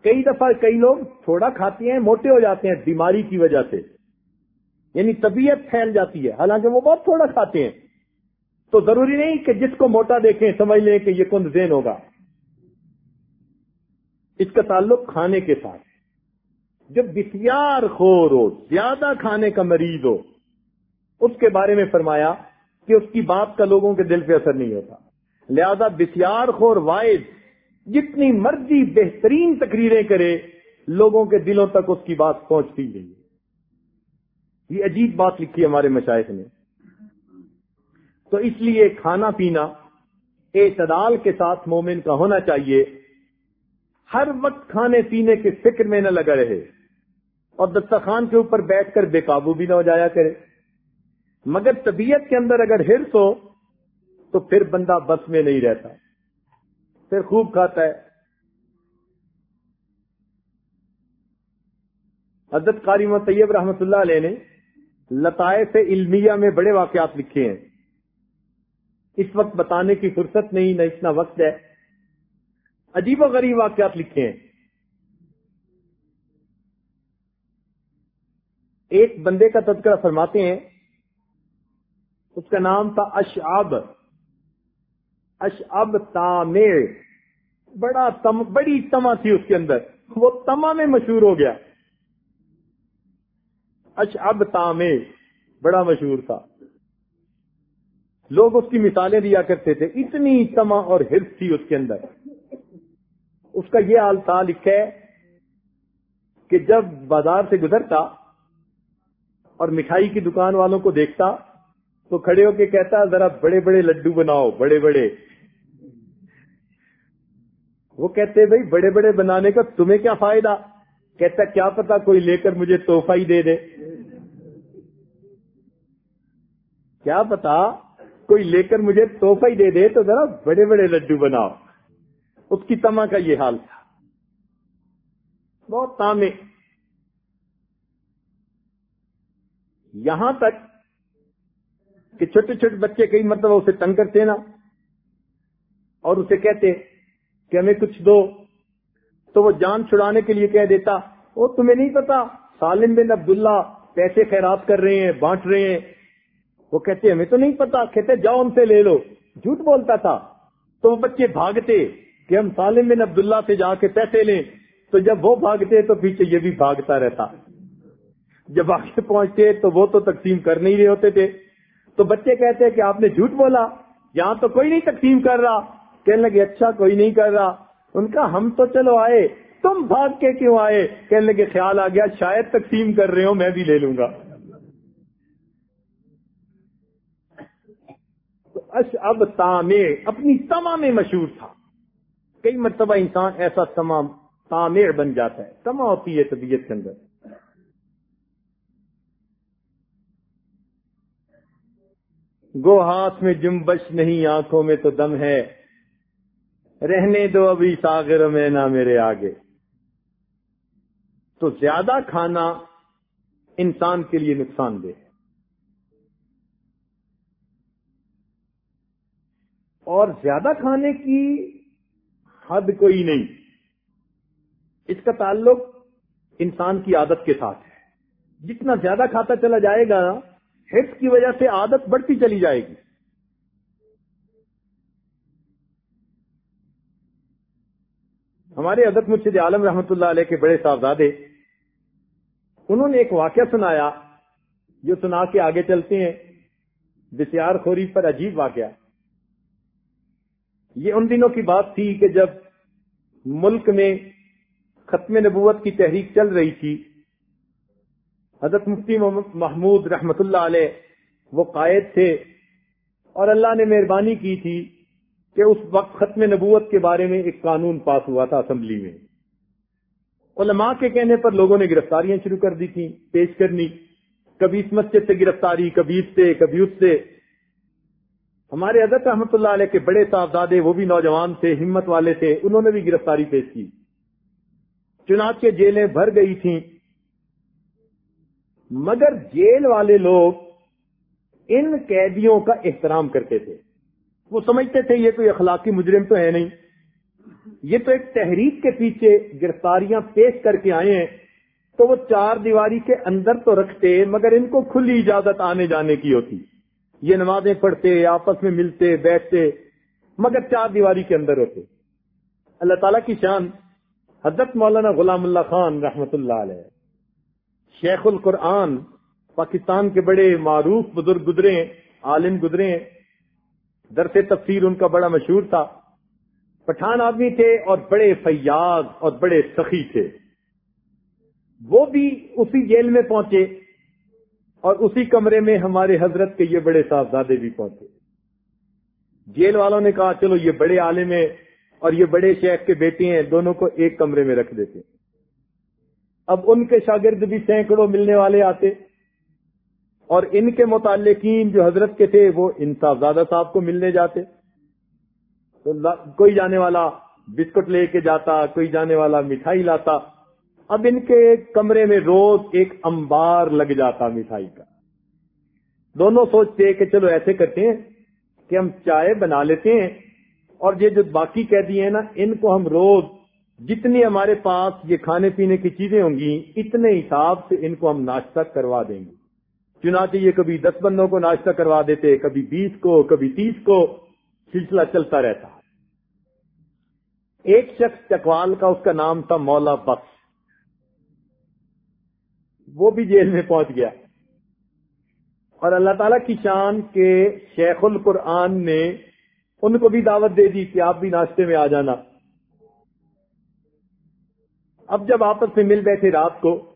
کئی دفعہ کئی لوگ تھوڑا کھاتے ہیں، موٹے ہو جاتے ہیں بیماری کی وجہ سے یعنی طبیعت پھیل جاتی ہے، حالانکہ وہ بہت تھوڑا کھاتے ہیں۔ تو ضروری نہیں کہ جس کو موٹا دیکھیں سمجھ لیں کہ یہ کند زین ہوگا۔ اس کا تعلق کھانے کے ساتھ۔ جب بسیار خور ہو، زیادہ کھانے کا مریض ہو، اس کے بارے میں فرمایا کہ اس کی بات کا لوگوں کے دل پہ اثر نہیں ہوتا۔ لہذا بسیار خور وائد جتنی مرضی بہترین تقریریں کرے، لوگوں کے دلوں تک اس کی بات پہنچتی نہیں۔ یہ عجیب بات لکھی ہمارے مشاہد نے۔ تو اس لیے کھانا پینا اعتدال کے ساتھ مومن کا ہونا چاہیے۔ ہر وقت کھانے پینے کے فکر میں نہ لگا رہے۔ اور دستخان کے اوپر بیٹھ کر بے قابو بھی نہ ہو جایا کرے۔ مگر طبیعت کے اندر اگر ہرس ہو، تو پھر بندہ بس میں نہیں رہتا۔ پھر خوب کھاتا ہے۔ حضرت قاری طیب رحمت اللہ علیہ نے لطائف علمیہ میں بڑے واقعات لکھے ہیں۔ اس وقت بتانے کی فرصت نہیں، نہ اتنا وقت ہے۔ عجیب و غریب واقعات لکھے ہیں۔ ایک بندے کا تذکرہ فرماتے ہیں۔ اس کا نام تھا اشعب۔ اشعب تامیر بڑا تم، بڑی تما تھی اس کے اندر۔ وہ تما میں مشہور ہو گیا۔ اشعب تامیر بڑا مشہور تھا۔ لوگ اس کی مثالیں دیا کرتے تھے، اتنی تما اور ہرس تھی اس کے اندر۔ اس کا یہ حال تھا لکھے کہ جب بازار سے گزرتا اور مٹھائی کی دکان والوں کو دیکھتا تو کھڑے ہو کے کہتا، ذرا بڑے بڑے لڈو بناؤ، بڑے بڑے۔ وہ کہتے، بھائی بڑے بڑے بنانے کا تمہیں کیا فائدہ؟ کہتا، کیا پتا کوئی لے کر مجھے توحفہ ہی دے دے۔ کیا پتا؟ کوئی لے کر مجھے توحفہ ہی دے دے تو ذرا بڑے بڑے لڈو بناؤ۔ اس کی تما کا یہ حال تھا۔ بہت تامے۔ یہاں تک کہ چھوٹے چھوٹے بچے کئی مرتبہ اسے تنگ کرتے نا۔ اور اسے کہتے کہ ہمیں کچھ دو۔ تو وہ جان چھڑانے کے لیے کہہ دیتا، وہ تمہیں نہیں پتا، سالم بن عبداللہ پیسے خیرات کر رہے ہیں، بانٹ رہے ہیں۔ وہ کہتے ہمیں تو نہیں پتا، کہتے جاؤ ہم سے لے لو۔ جھوٹ بولتا تھا۔ تو وہ بچے بھاگتے کہ ہم سالم بن عبداللہ سے جا کے پیسے لیں۔ تو جب وہ بھاگتے تو پیچھے یہ بھی بھاگتا رہتا۔ جب آگے پہنچتے تو وہ تو تقسیم کر نہیں رہے ہوتے تھے۔ تو بچے کہتے کہ آپ نے جھوٹ بولا۔ یہاں تو کوئی نہیں تقسیم کر رہا۔ کہنے لگے اچھا کوئی نہیں کر رہا۔ ان کا، ہم تو چلو آئے۔ تم بھاگ کے کیوں آئے؟ کہنے لگے، خیال آ گیا، شاید تقسیم کر رہے ہو، میں بھی لے لوں گا تو اش اب تامے، اپنی تما میں مشہور تھا۔ کئی مرتبہ انسان ایسا تمام تعمیر بن جاتا ہے تما ہوتی ہے طبیعت کے اندر۔ گو ہاتھ میں جمبش نہیں، آنکھوں میں تو دم ہے۔ رہنے دو ابھی ساگر میں نہ میرے آگے۔ تو زیادہ کھانا انسان کے لیے نقصان دہ ہے۔ اور زیادہ کھانے کی حد کوئی نہیں۔ اس کا تعلق انسان کی عادت کے ساتھ ہے۔ جتنا زیادہ کھاتا چلا جائے گا ہٹ کی وجہ سے عادت بڑھتی چلی جائے گی۔ ہمارے حضرت مرشد عالم رحمت اللہ علیہ کے بڑے صاحبزادے، انہوں نے ایک واقعہ سنایا جو سنا کے آگے چلتے ہیں۔ بسیار خوری پر عجیب واقعہ۔ یہ ان دنوں کی بات تھی کہ جب ملک میں ختم نبوت کی تحریک چل رہی تھی، حضرت مفتی محمود رحمت اللہ علیہ وہ قائد تھے اور اللہ نے مہربانی کی تھی کہ اس وقت ختم نبوت کے بارے میں ایک قانون پاس ہوا تھا اسمبلی میں۔ علماء کے کہنے پر لوگوں نے گرفتاریاں شروع کر دی تھی پیش کرنی، کبھی اس مسجد سے گرفتاری، کبھی اس سے، کبھی اس سے۔ ہمارے حضرت رحمت اللہ علیہ کے بڑے صاحبزادے وہ بھی نوجوان تھے، ہمت والے تھے، انہوں نے بھی گرفتاری پیش کی۔ چنانچہ جیلیں بھر گئی تھیں۔ مگر جیل والے لوگ ان قیدیوں کا احترام کرتے تھے۔ وہ سمجھتے تھے، یہ کوئی اخلاقی مجرم تو ہے نہیں۔ یہ تو ایک تحریک کے پیچھے گرفتاریاں پیش کر کے آئے ہیں۔ تو وہ چار دیواری کے اندر تو رکھتے، مگر ان کو کھلی اجازت آنے جانے کی ہوتی۔ یہ نمازیں پڑھتے، آپس میں ملتے، بیٹھتے، مگر چار دیواری کے اندر ہوتے۔ اللہ تعالی کی شان حضرت مولانا غلام اللہ خان رحمت اللہ علیہ۔ شیخ القرآن پاکستان کے بڑے معروف بزرگ گزرے، عالم گزرے۔ درس تفسیر ان کا بڑا مشہور تھا۔ پٹھان آدمی تھے اور بڑے فیاض اور بڑے سخی تھے۔ وہ بھی اسی جیل میں پہنچے۔ اور اسی کمرے میں ہمارے حضرت کے یہ بڑے صاحبزادے بھی پہنچے۔ جیل والوں نے کہا، چلو یہ بڑے عالم ہیں اور یہ بڑے شیخ کے بیٹے ہیں، دونوں کو ایک کمرے میں رکھ دیتے۔ اب ان کے شاگرد بھی سینکڑوں ملنے والے آتے۔ اور ان کے متعلقین جو حضرت کے تھے، وہ ان صاحبزادہ صاحب کو ملنے جاتے۔ تو کوئی جانے والا بسکٹ لے کے جاتا، کوئی جانے والا مٹھائی لاتا۔ اب ان کے کمرے میں روز ایک امبار لگ جاتا مٹھائی کا۔ دونوں سوچتے کہ چلو ایسے کرتے ہیں کہ ہم چائے بنا لیتے ہیں اور یہ جو باقی قیدی ہیں نا، ان کو ہم روز جتنی ہمارے پاس یہ کھانے پینے کی چیزیں ہوں گی، اتنے حساب سے ان کو ہم ناشتہ کروا دیں گے۔ چنانچہ یہ کبھی دس بندوں کو ناشتہ کروا دیتے، کبھی بیس کو، کبھی تیس کو، سلسلہ چلتا رہتا۔ ایک شخص چکوال کا، اس کا نام تھا مولا بخش۔ وہ بھی جیل میں پہنچ گیا۔ اور اللہ تعالی کی شان کے شیخ القرآن نے ان کو بھی دعوت دے دی کہ آپ بھی ناشتے میں آ جانا۔ اب جب آپس میں مل بیٹھے رات کو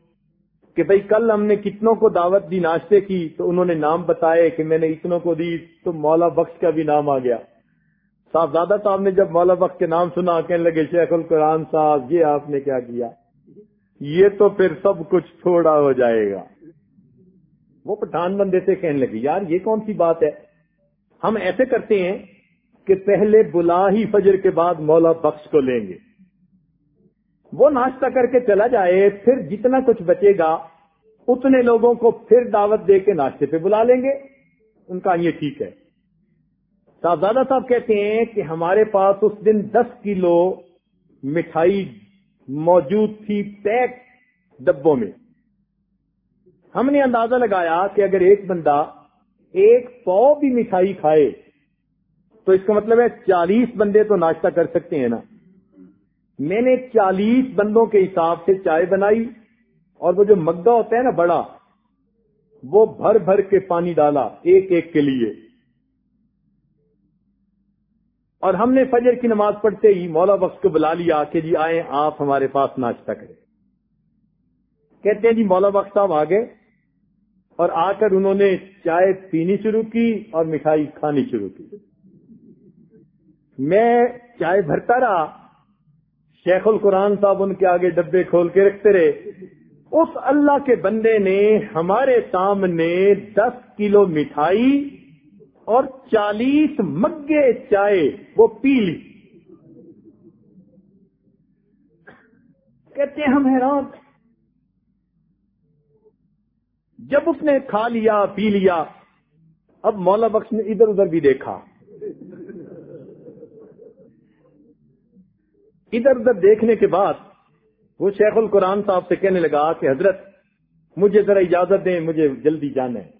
کہ بھائی کل ہم نے کتنوں کو دعوت دی ناشتے کی تو انہوں نے نام بتائے کہ میں نے اتنوں کو دی تو مولا بخش کا بھی نام آ گیا۔ صاحبزادہ صاحب نے جب مولا بخش کے نام سنا کہنے لگے، شیخ القرآن صاحب، یہ آپ نے کیا کیا؟ یہ تو پھر سب کچھ تھوڑا ہو جائے گا۔ وہ پٹھان بندے سے کہنے لگے یار، یہ کون سی بات ہے؟ ہم ایسے کرتے ہیں کہ پہلے بلا ہی فجر کے بعد مولا بخش کو لیں گے۔ وہ ناشتہ کر کے چلا جائے، پھر جتنا کچھ بچے گا، اتنے لوگوں کو پھر دعوت دے کے ناشتے پہ بلا لیں گے۔ ان کا یہ ٹھیک ہے۔ صاحبزادہ صاحب کہتے ہیں کہ ہمارے پاس اس دن دس کلو مٹھائی موجود تھی پیک ڈبوں میں۔ ہم نے اندازہ لگایا کہ اگر ایک بندہ ایک پو بھی مٹھائی کھائے، تو اس کا مطلب ہے چالیس بندے تو ناشتہ کر سکتے ہیں نا۔ میں نے چالیس بندوں کے حساب سے چائے بنائی اور وہ جو مگا ہوتا ہے نا بڑا، وہ بھر بھر کے پانی ڈالا ایک ایک کے لیے۔ اور ہم نے فجر کی نماز پڑھتے ہی مولا بخش کو بلا لیا کہ جی آئے آپ ہمارے پاس ناشتہ کریں۔ کہتے ہیں جی مولا بخش صاحب آ گئے اور آ کر انہوں نے چائے پینی شروع کی اور مٹھائی کھانی شروع کی۔ میں چائے بھرتا رہا۔ شیخ القرآن صاحب ان کے آگے ڈبے کھول کے رکھتے رہے۔ اس اللہ کے بندے نے ہمارے سامنے دس کلو مٹھائی اور چالیس مگے چائے وہ پی لی۔ کہتے ہیں ہم حیران جب اس نے کھا لیا، پی لیا، اب مولا بخش نے ادھر ادھر بھی دیکھا۔ ادھر ادھر دیکھنے کے بعد وہ شیخ القرآن صاحب سے کہنے لگا کہ حضرت، مجھے ذرا اجازت دیں، مجھے جلدی جانا ہے۔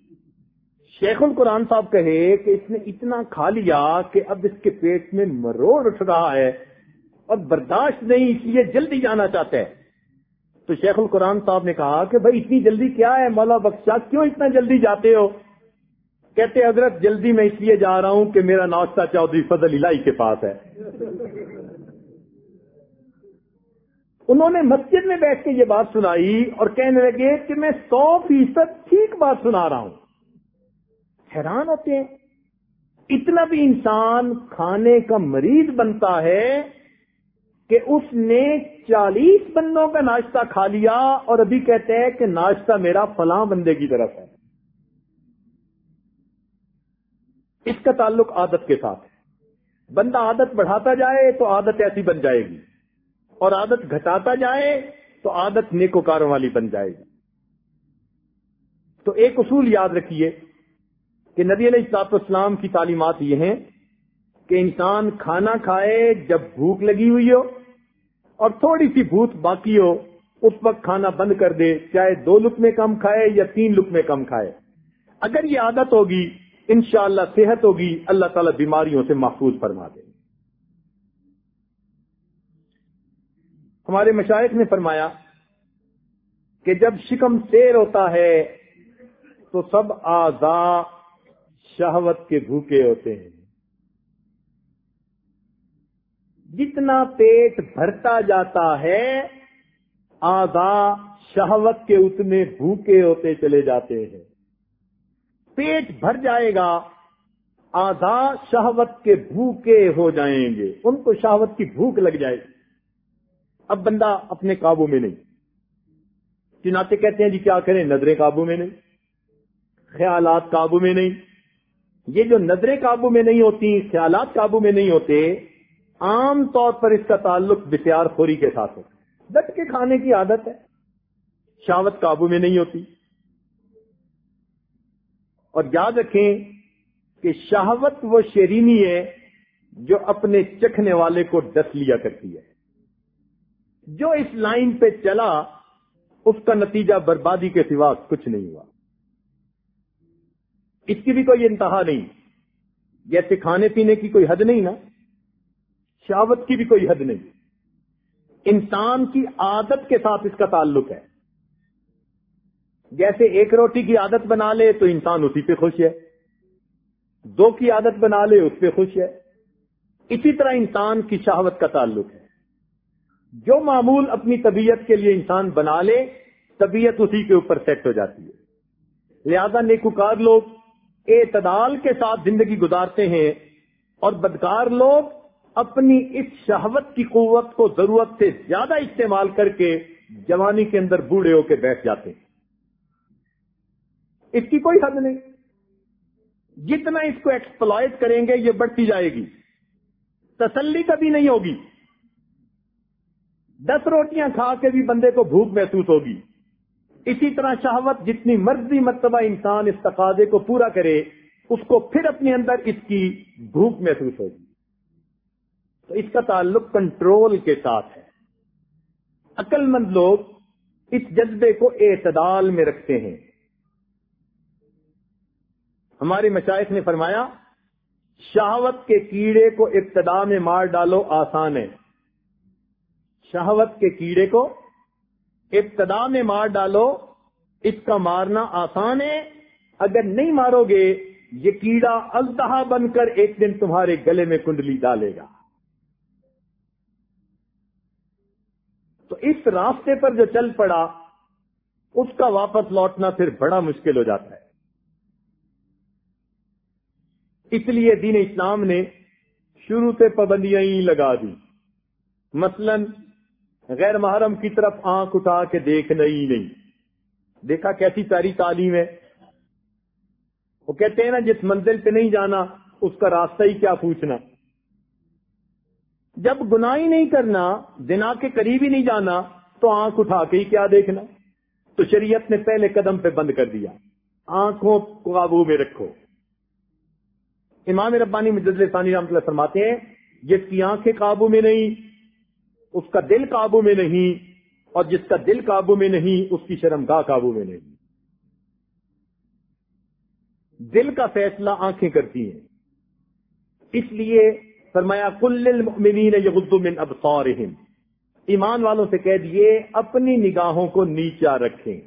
شیخ القرآن صاحب کہے کہ اس نے اتنا کھا لیا کہ اب اس کے پیٹ میں مروڑ اٹھ رہا ہے اور برداشت نہیں، اس لیے جلدی جانا چاہتا ہے۔ تو شیخ القرآن صاحب نے کہا کہ بھائی اتنی جلدی کیا ہے؟ مولا بخشا، کیوں اتنا جلدی جاتے ہو؟ کہتے حضرت جلدی میں اس لیے جا رہا ہوں کہ میرا ناشتہ چودھری فضل الہی کے پاس ہے۔ انہوں نے مسجد میں بیٹھ کے یہ بات سنائی اور کہنے لگے کہ میں سو فیصد ٹھیک بات سنا رہا ہوں۔ حیران ہوتے ہیں۔ اتنا بھی انسان کھانے کا مریض بنتا ہے کہ اس نے چالیس بندوں کا ناشتہ کھا لیا اور ابھی کہتے ہیں کہ ناشتہ میرا فلاں بندے کی طرف ہے۔ اس کا تعلق عادت کے ساتھ ہے۔ بندہ عادت بڑھاتا جائے تو عادت ایسی بن جائے گی۔ اور عادت گھٹاتا جائے تو عادت نیکوکاروں والی بن جائے گی۔ تو ایک اصول یاد رکھیے۔ کہ نبی علیہ السلاط اسلام کی تعلیمات یہ ہیں کہ انسان کھانا کھائے جب بھوک لگی ہوئی ہو اور تھوڑی سی بھوک باقی ہو، اس وقت کھانا بند کر دے، چاہے دو لک میں کم کھائے یا تین لک میں کم کھائے۔ اگر یہ عادت ہوگی، انشاءاللہ صحت ہوگی، اللہ تعالی بیماریوں سے محفوظ فرما دے۔ ہمارے مشائق نے فرمایا کہ جب شکم سیر ہوتا ہے تو سب آزا شہوت کے بھوکے ہوتے ہیں۔ جتنا پیٹ بھرتا جاتا ہے آزا شہوت کے اتنے بھوکے ہوتے چلے جاتے ہیں۔ پیٹ بھر جائے گا آزا شہوت کے بھوکے ہو جائیں گے۔ ان کو شہوت کی بھوک لگ جائے۔ گی اب بندہ اپنے قابو میں نہیں۔ چناتے کہتے ہیں جی کیا کریں؟ نظریں قابو میں نہیں۔ خیالات قابو میں نہیں۔ یہ جو نظریں قابو میں نہیں ہوتی، خیالات قابو میں نہیں ہوتے، عام طور پر اس کا تعلق بسیار خوری کے ساتھ ہوتا ڈٹ کے کھانے کی عادت ہے۔ شاوت قابو میں نہیں ہوتی۔ اور یاد رکھیں کہ شہوت وہ شیرینی ہے جو اپنے چکھنے والے کو ڈس لیا کرتی ہے۔ جو اس لائن پہ چلا، اس کا نتیجہ بربادی کے سوا کچھ نہیں ہوا۔ اس کی بھی کوئی انتہا نہیں۔ جیسے کھانے پینے کی کوئی حد نہیں نا شاوت کی بھی کوئی حد نہیں۔ انسان کی عادت کے ساتھ اس کا تعلق ہے۔ جیسے ایک روٹی کی عادت بنا لے تو انسان اسی پہ خوش ہے۔ دو کی عادت بنا لے اس پہ خوش ہے۔ اسی طرح انسان کی شہوت کا تعلق ہے۔ جو معمول اپنی طبیعت کے لیے انسان بنا لے، طبیعت اسی کے اوپر سیٹ ہو جاتی ہے۔ لہذا نیکوکار لوگ اعتدال کے ساتھ زندگی گزارتے ہیں اور بدکار لوگ اپنی اس شہوت کی قوت کو ضرورت سے زیادہ استعمال کر کے جوانی کے اندر بوڑھے ہو کے بیٹھ جاتے ہیں۔ اس کی کوئی حد نہیں۔ جتنا اس کو ایکسپلائٹ کریں گے یہ بڑھتی جائے گی۔ تسلی کبھی نہیں ہوگی۔ دس روٹیاں کھا کے بھی بندے کو بھوک محسوس ہوگی۔ اسی طرح شہوت جتنی مرضی مرتبہ انسان اس تقاضے کو پورا کرے، اس کو پھر اپنے اندر اس کی بھوک محسوس ہوگی۔ تو اس کا تعلق کنٹرول کے ساتھ ہے۔ عقل مند لوگ اس جذبے کو اعتدال میں رکھتے ہیں۔ ہماری مشائق نے فرمایا، شہوت کے کیڑے کو ابتدا میں مار ڈالو آسان ہے۔ شہوت کے کیڑے کو ابتدا میں مار ڈالو، اس کا مارنا آسان ہے۔ اگر نہیں مارو گے، یہ کیڑا التہا بن کر ایک دن تمہارے گلے میں کنڈلی ڈالے گا۔ تو اس راستے پر جو چل پڑا، اس کا واپس لوٹنا پھر بڑا مشکل ہو جاتا ہے۔ اس لیے دین اسلام نے شروع سے پابندیاں ہی لگا دی۔ مثلا غیر محرم کی طرف آنکھ اٹھا کے دیکھنا ہی نہیں۔ دیکھا کیسی ساری تعلیم ہے۔ وہ کہتے ہیں نا، جس منزل پہ نہیں جانا، اس کا راستہ ہی کیا پوچھنا۔ جب گناہ ہی نہیں کرنا دنا کے قریب ہی نہیں جانا، تو آنکھ اٹھا کے ہی کیا دیکھنا۔ تو شریعت نے پہلے قدم پہ بند کر دیا۔ آنکھوں کو قابو میں رکھو۔ امام ربانی مجد ثانی رحمت اللہ فرماتے ہیں، جس کی آنکھیں قابو میں نہیں اس کا دل قابو میں نہیں اور جس کا دل قابو میں نہیں، اس کی شرم گاہ قابو میں نہیں۔ دل کا فیصلہ آنکھیں کرتی ہیں۔ اس لیے فرمایا کل المؤمنین من ابصارہم ایمان والوں سے کہہ دیے اپنی نگاہوں کو نیچا رکھیں۔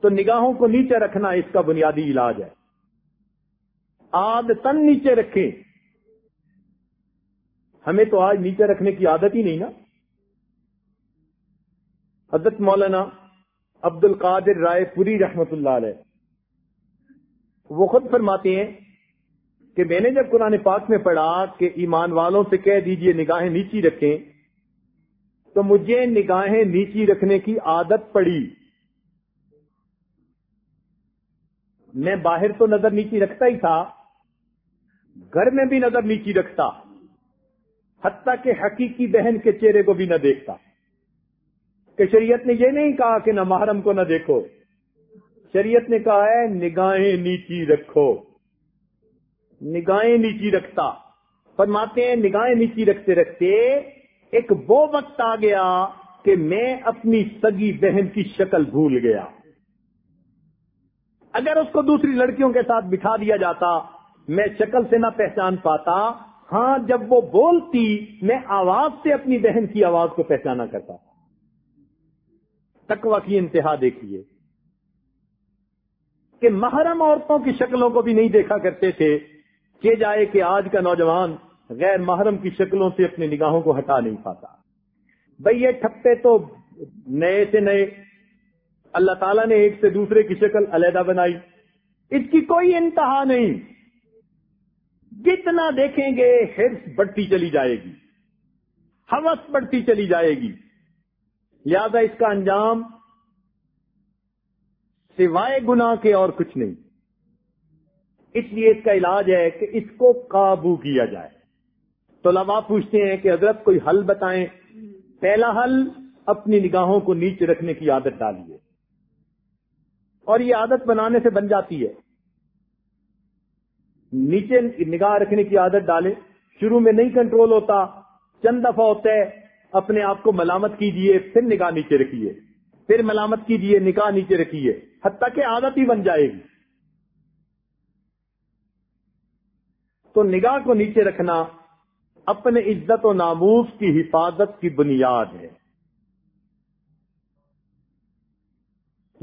تو نگاہوں کو نیچے رکھنا اس کا بنیادی علاج ہے۔ آد تن نیچے رکھیں۔ ہمیں تو آج نیچے رکھنے کی عادت ہی نہیں نا۔ حضرت مولانا عبد القادر رائے پوری رحمت اللہ علیہ وہ خود فرماتے ہیں کہ میں نے جب قرآن پاک میں پڑھا کہ ایمان والوں سے کہہ دیجیے نگاہیں نیچی رکھیں، تو مجھے نگاہیں نیچی رکھنے کی عادت پڑی۔ میں باہر تو نظر نیچی رکھتا ہی تھا، گھر میں بھی نظر نیچی رکھتا۔ حتیٰ کہ حقیقی بہن کے چہرے کو بھی نہ دیکھتا۔ کہ شریعت نے یہ نہیں کہا کہ نہ محرم کو نہ دیکھو۔ شریعت نے کہا ہے، نگاہیں نیچی رکھو۔ نگاہیں نیچی رکھتا۔ فرماتے ہیں، نگاہیں نیچی رکھتے رکھتے ایک وہ وقت آ گیا کہ میں اپنی سگی بہن کی شکل بھول گیا۔ اگر اس کو دوسری لڑکیوں کے ساتھ بٹھا دیا جاتا، میں شکل سے نہ پہچان پاتا ہاں جب وہ بولتی، میں آواز سے اپنی بہن کی آواز کو پہچانا کرتا۔ تکوا کی انتہا دیکھیے۔ کہ محرم عورتوں کی شکلوں کو بھی نہیں دیکھا کرتے تھے، کہ جائے کہ آج کا نوجوان غیر محرم کی شکلوں سے اپنی نگاہوں کو ہٹا نہیں پاتا۔ بھئی یہ ٹھپے تو نئے سے نئے۔ اللہ تعالیٰ نے ایک سے دوسرے کی شکل علیحدہ بنائی۔ اس کی کوئی انتہا نہیں۔ جتنا دیکھیں گے ہرس بڑھتی چلی جائے گی ہوس بڑھتی چلی جائے گی۔ لہذا اس کا انجام سوائے گنا کے اور کچھ نہیں۔ اس لیے اس کا علاج ہے کہ اس کو قابو کیا جائے۔ تو لبا پوچھتے ہیں کہ حضرت کوئی حل بتائیں۔ پہلا حل، اپنی نگاہوں کو نیچے رکھنے کی عادت ڈالیے۔ اور یہ عادت بنانے سے بن جاتی ہے۔ نیچے نگاہ رکھنے کی عادت ڈالے شروع میں نہیں کنٹرول ہوتا، چند دفعہ ہوتا ہے، اپنے آپ کو ملامت کیجیے پھر نگاہ نیچے رکھیے۔ پھر ملامت کیجیے نکاح نیچے رکھیے، حتیٰ کہ عادت ہی بن جائے گی۔ تو نگاہ کو نیچے رکھنا اپنے عزت و ناموس کی حفاظت کی بنیاد ہے۔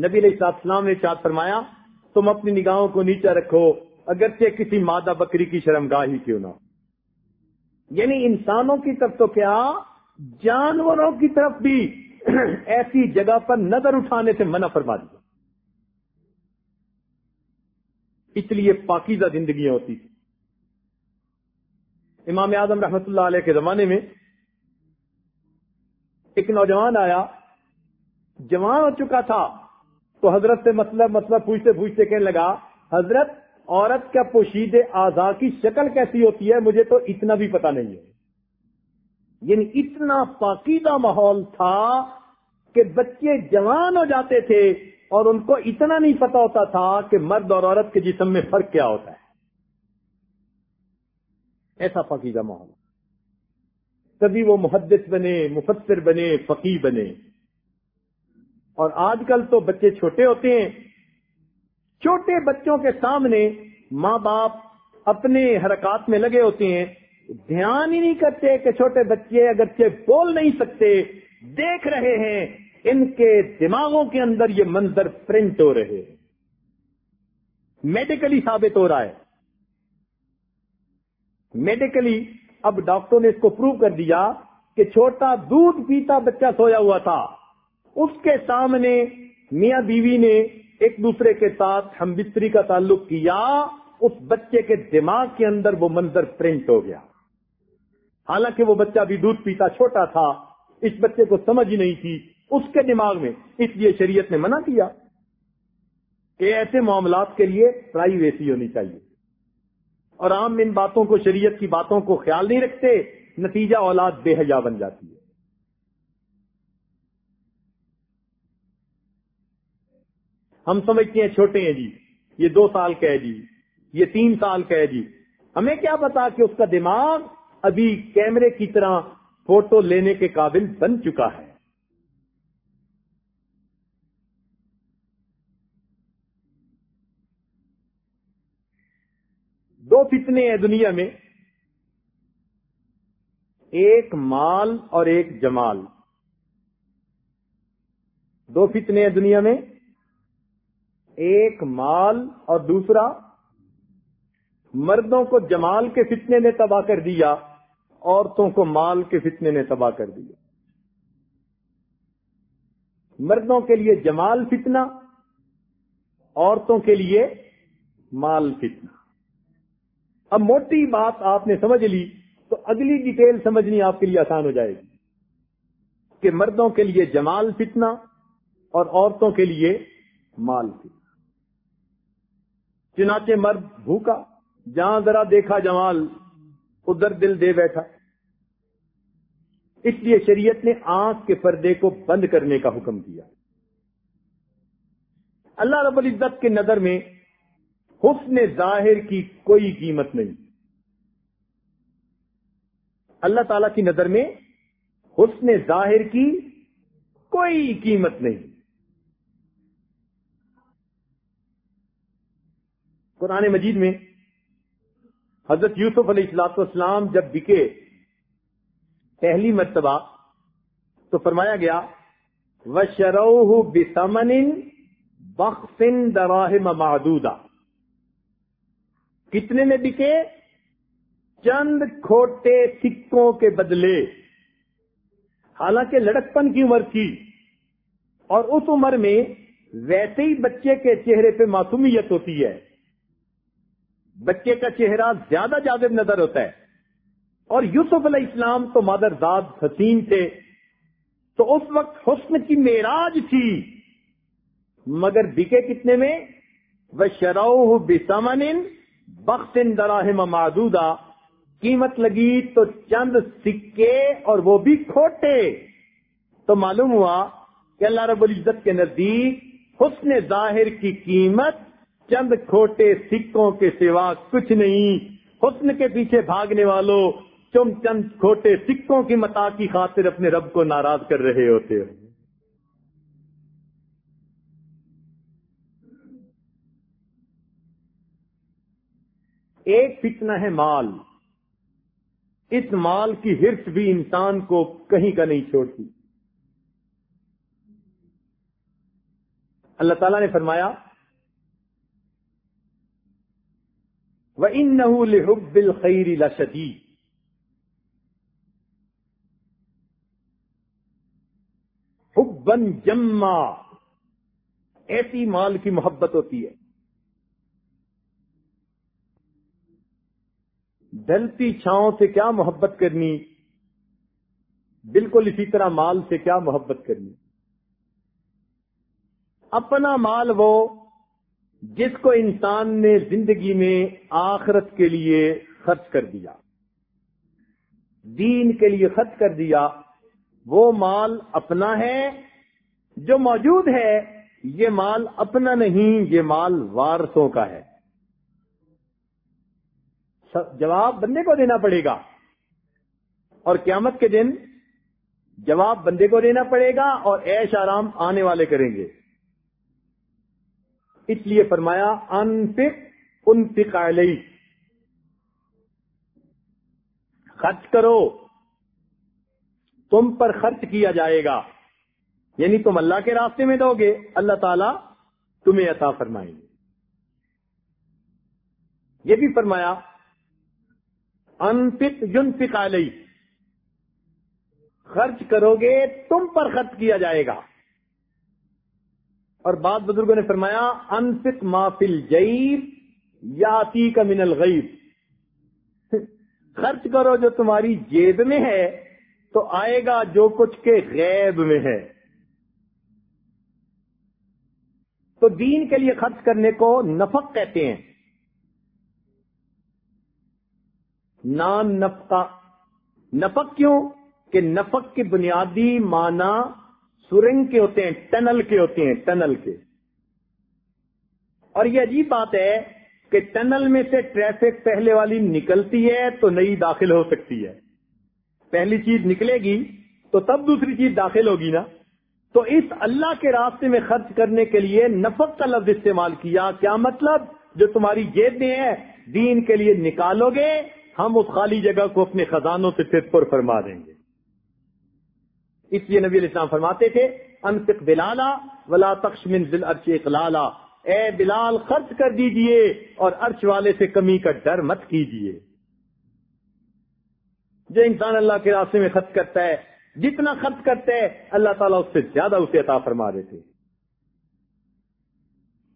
نبی علیہ السلام نے چاہت فرمایا، تم اپنی نگاہوں کو نیچے رکھو۔ اگرچہ کسی مادہ بکری کی شرم گاہی کیوں نہ یعنی انسانوں کی طرف تو کیا؟ جانوروں کی طرف بھی ایسی جگہ پر نظر اٹھانے سے منع فرما دیا۔ اس لیے پاکیزہ زندگیاں ہوتی تھی امام اعظم رحمت اللہ علیہ کے زمانے میں ایک نوجوان آیا، جوان ہو چکا تھا، تو حضرت سے مطلب مطلب پوچھتے پوچھتے کہنے لگا، حضرت عورت کا پوشید آزا کی شکل کیسی ہوتی ہے مجھے تو اتنا بھی پتا نہیں ہے۔ یعنی اتنا پاکیدہ ماحول تھا کہ بچے جوان ہو جاتے تھے اور ان کو اتنا نہیں پتا ہوتا تھا کہ مرد اور عورت کے جسم میں فرق کیا ہوتا ہے۔ ایسا پاکیزہ ماحول۔ کبھی وہ محدث بنے، مفسر بنے فقی بنے۔ اور آج کل تو بچے چھوٹے ہوتے ہیں چھوٹے بچوں کے سامنے ماں باپ اپنے حرکات میں لگے ہوتے ہیں، دھیان ہی نہیں کرتے کہ چھوٹے بچے اگرچہ بول نہیں سکتے، دیکھ رہے ہیں، ان کے دماغوں کے اندر یہ منظر پرنٹ ہو رہے ہیں۔ میڈیکلی ثابت ہو رہا ہے۔ میڈیکلی اب ڈاکٹر نے اس کو پروو کر دیا کہ چھوٹا دودھ پیتا بچہ سویا ہوا تھا۔ اس کے سامنے میاں بیوی نے ایک دوسرے کے ساتھ ہم بستری کا تعلق کیا، اس بچے کے دماغ کے اندر وہ منظر پرنٹ ہو گیا۔ حالانکہ وہ بچہ بھی دودھ پیتا چھوٹا تھا، اس بچے کو سمجھ ہی نہیں تھی، اس کے دماغ میں، اس لیے شریعت نے منع کیا۔ کہ ایسے معاملات کے لیے پرائیویسی ہونی چاہیے۔ اور عام ان باتوں کو، شریعت کی باتوں کو خیال نہیں رکھتے، نتیجہ اولاد بے حجا بن جاتی ہے۔ ہم سمجھتے ہیں چھوٹے ہیں جی یہ دو سال کا ہے جی یہ تین سال کا ہے جی۔ ہمیں کیا پتا کہ اس کا دماغ ابھی کیمرے کی طرح فوٹو لینے کے قابل بن چکا ہے۔ دو فتنے ہیں دنیا میں، ایک مال اور ایک جمال۔ دو فتنے ہیں دنیا میں ایک مال اور دوسرا مردوں کو جمال کے فتنے نے تباہ کر دیا، عورتوں کو مال کے فتنے نے تباہ کر دیا۔ مردوں کے لیے جمال فتنہ، عورتوں کے لیے مال فتنہ۔ اب موٹی بات آپ نے سمجھ لی، تو اگلی ڈیٹیل سمجھنی آپ کے لیے آسان ہو جائے گی۔ کہ مردوں کے لیے جمال فتنہ اور عورتوں کے لیے مال فتنہ۔ چنانچہ مرد بھوکا جہاں ذرا دیکھا جمال، ادھر دل دے بیٹھا۔ اس لیے شریعت نے آنکھ کے پردے کو بند کرنے کا حکم دیا۔ اللہ رب العزت کے نظر میں حسن ظاہر کی کوئی قیمت نہیں۔ اللہ تعالی کی نظر میں حسن ظاہر کی کوئی قیمت نہیں۔ قرآن مجید میں حضرت یوسف علیہ السلاط والسلام جب بکے پہلی مرتبہ تو فرمایا گیا و شروح بسمن بخن دراہم کتنے میں بکے؟ چند کھوٹے سکوں کے بدلے۔ حالانکہ لڑکپن کی عمر تھی اور اس عمر میں ویسے ہی بچے کے چہرے پہ معصومیت ہوتی ہے۔ بچے کا چہرہ زیادہ جاذب نظر ہوتا ہے۔ اور یوسف علیہ السلام تو مادرزاد حسین تھے۔ تو اس وقت حسن کی معراج تھی۔ مگر بکے کتنے میں؟ وہ شروع بسمن بخت دراہم معدودہ قیمت لگی تو چند سکے اور وہ بھی کھوٹے۔ تو معلوم ہوا کہ اللہ رب العزت کے نزدیک حسن ظاہر کی قیمت چند کھوٹے سکوں کے سوا کچھ نہیں۔ حسن کے پیچھے بھاگنے والوں تم چند کھوٹے سکوں کی متا کی خاطر اپنے رب کو ناراض کر رہے ہوتے ہو۔ ایک فتنہ ہے مال۔ اس مال کی ہرس بھی انسان کو کہیں کا نہیں چھوڑتی۔ اللہ تعالیٰ نے فرمایا وَإِنَّهُ لِحُبِّ الْخَيْرِ لَشَدِيدٌ. حبن جما. ایسی مال کی محبت ہوتی ہے. ڈلتی چھاؤں سے کیا محبت کرنی؟ بالکل اسی طرح مال سے کیا محبت کرنی؟ اپنا مال وہ جس کو انسان نے زندگی میں آخرت کے لیے خرچ کر دیا، دین کے لیے خرچ کر دیا، وہ مال اپنا ہے جو موجود ہے، یہ مال اپنا نہیں، یہ مال وارثوں کا ہے۔ جواب بندے کو دینا پڑے گا۔ اور قیامت کے دن جواب بندے کو دینا پڑے گا اور ایش آرام آنے والے کریں گے۔ اس لیے فرمایا، انفق انفق علیہ۔ خرچ کرو۔ تم پر خرچ کیا جائے گا۔ یعنی تم اللہ کے راستے میں دو گے اللہ تعالی تمہیں عطا فرمائیں گے۔ یہ بھی فرمایا، انفق ينفق علیہ۔ خرچ کرو گے، تم پر خرچ کیا جائے گا۔ اور بعض بزرگوں نے فرمایا، انفق ما فی الجیب یاتی کا من الغیب. خرچ کرو جو تمہاری جیب میں ہے، تو آئے گا جو کچھ کے غیب میں ہے. تو دین کے لیے خرچ کرنے کو نفق کہتے ہیں. نان نفقہ. نفق کیوں؟ کہ نفق کی بنیادی معنی سرنگ کے ہوتے ہیں، ٹنل کے ہوتے ہیں، ٹنل کے۔ اور یہ عجیب بات ہے کہ ٹنل میں سے ٹریفک پہلے والی نکلتی ہے تو نئی داخل ہو سکتی ہے۔ پہلی چیز نکلے گی تو تب دوسری چیز داخل ہوگی نا۔ تو اس اللہ کے راستے میں خرچ کرنے کے لیے نفق کا لفظ استعمال کیا کیا مطلب؟ جو تمہاری جیب میں ہے دین کے لیے نکالو گے، ہم اس خالی جگہ کو اپنے خزانوں سے پھر پر فرما دیں گے۔ اس لیے نبی علیہ السلام فرماتے تھے، انفق بلالا ولا تخشمن دل ارچ اقلالا۔ اے بلال، خرچ کر دیجیے اور ارچ والے سے کمی کا ڈر مت کیجیے۔ جو انسان اللہ کے راستے میں خرچ کرتا ہے، جتنا خرچ کرتے ہیں اللہ تعالیٰ اس سے زیادہ اسے عطا فرما دیتے۔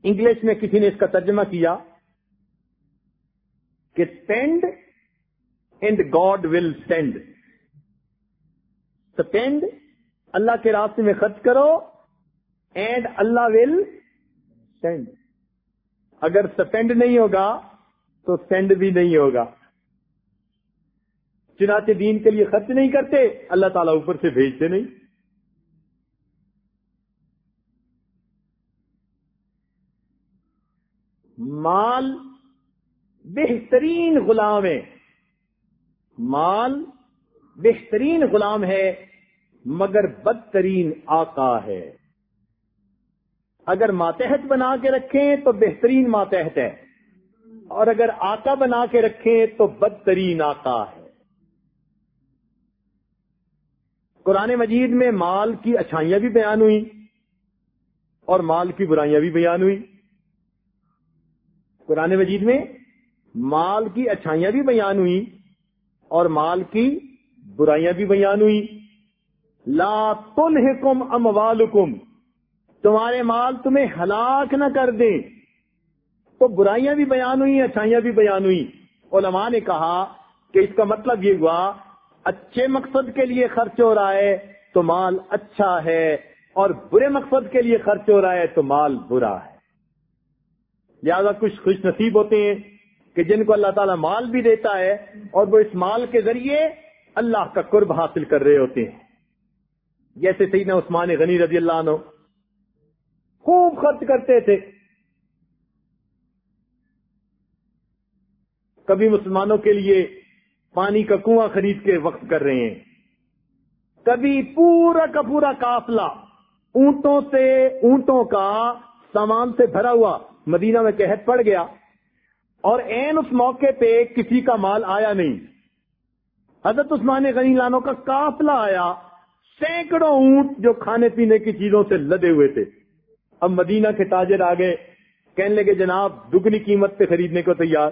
انگلش میں کسی نے اس کا ترجمہ کیا، کہ spend and God will send spend اللہ کے راستے میں خرچ کرو اینڈ اللہ ول سینڈ اگر سپینڈ نہیں ہوگا تو سینڈ بھی نہیں ہوگا. چنانچہ دین کے لیے خرچ نہیں کرتے، اللہ تعالیٰ اوپر سے بھیجتے نہیں. مال بہترین غلام ہے. مال بہترین غلام ہے. مگر بدترین آقا ہے۔ اگر ماتحت بنا کے رکھیں تو بہترین ماتحت ہے، اور اگر آقا بنا کے رکھیں تو بدترین آقا ہے۔ قرآن مجید میں مال کی اچھائیاں بھی بیان ہوئی اور مال کی برائیاں بھی بیان ہوئی قرآن مجید میں مال کی اچھائیاں بھی بیان ہوئی اور مال کی برائیاں بھی بیان ہوئی لا تلحکم اموالکم، تمہارے مال تمہیں ہلاک نہ کر دیں۔ تو برائیاں بھی بیان ہوئی اچھائیاں بھی بیان ہوئی علماء نے کہا کہ اس کا مطلب یہ ہوا، اچھے مقصد کے لیے خرچ ہو رہا ہے تو مال اچھا ہے، اور برے مقصد کے لیے خرچ ہو رہا ہے تو مال برا ہے۔ لہذا کچھ خوش نصیب ہوتے ہیں کہ جن کو اللہ تعالیٰ مال بھی دیتا ہے اور وہ اس مال کے ذریعے اللہ کا قرب حاصل کر رہے ہوتے ہیں۔ جیسے سیدنا عثمان غنی رضی اللہ عنہ خوب خرچ کرتے تھے۔ کبھی مسلمانوں کے لیے پانی کا کنواں خرید کے وقت کر رہے ہیں۔ کبھی پورا کا پورا کافلا اونٹوں سے اونٹوں کا سامان سے بھرا ہوا مدینہ میں قحط پڑ گیا اور این اس موقع پہ کسی کا مال آیا نہیں۔ حضرت عثمان غنی لانوں کا کافلا آیا۔ سینکڑوں اونٹ جو کھانے پینے کی چیزوں سے لدے ہوئے تھے۔ اب مدینہ کے تاجر آ گئے، کہنے لگے، جناب، دگنی قیمت پہ خریدنے کو تیار۔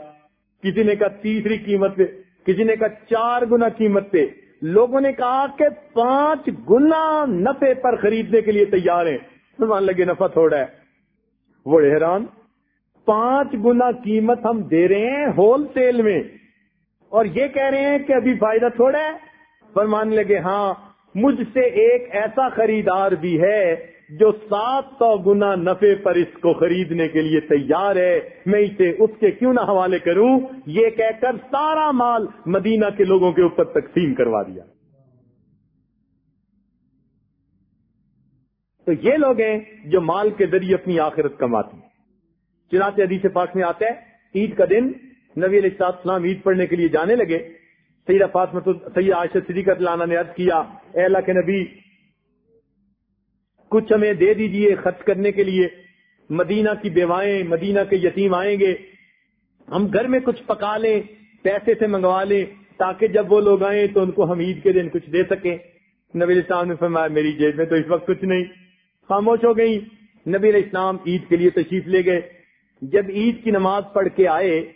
کسی نے کہا، تیسری قیمت پہ۔ کسی نے کہا، چار گنا قیمت پہ۔ لوگوں نے کہا کہ پانچ گنا نفے پر خریدنے کے لیے تیار ہیں۔ مان لگے، نفع تھوڑا ہے۔ وہ حیران، پانچ گنا قیمت ہم دے رہے ہیں ہول سیل میں۔ اور یہ کہہ رہے ہیں کہ ابھی فائدہ تھوڑا ہے۔ پر مان لگے ہاں مجھ سے ایک ایسا خریدار بھی ہے جو سات سو گنا نفے پر اس کو خریدنے کے لیے تیار ہے۔ میں اسے اس کے کیوں نہ حوالے کروں؟ یہ کہہ کر سارا مال مدینہ کے لوگوں کے اوپر تقسیم کروا دیا۔ تو یہ لوگ ہیں جو مال کے ذریعے اپنی آخرت کماتے ہیں۔ چنانچہ حدیث پاک میں آتا ہے، عید کا دن نبی علیہ السلام عید پڑھنے کے لیے جانے لگے۔ سیدہ فاطمہ سید عائشہ صدیقہ لانا نے عرض کیا، اے اللہ کے نبی، کچھ ہمیں دے دیجیے خرچ کرنے کے لیے۔ مدینہ کی بیوائیں، مدینہ کے یتیم آئیں گے۔ ہم گھر میں کچھ پکا لیں، پیسے سے منگوا لیں، تاکہ جب وہ لوگ آئیں تو ان کو ہم عید کے دن کچھ دے سکیں۔ نبی اسلام نے فرمایا، میری جیب میں تو اس وقت کچھ نہیں۔ خاموش ہو گئی نبی اسلام عید کے لیے تشریف لے گئے۔ جب عید کی نماز پڑھ کے آئے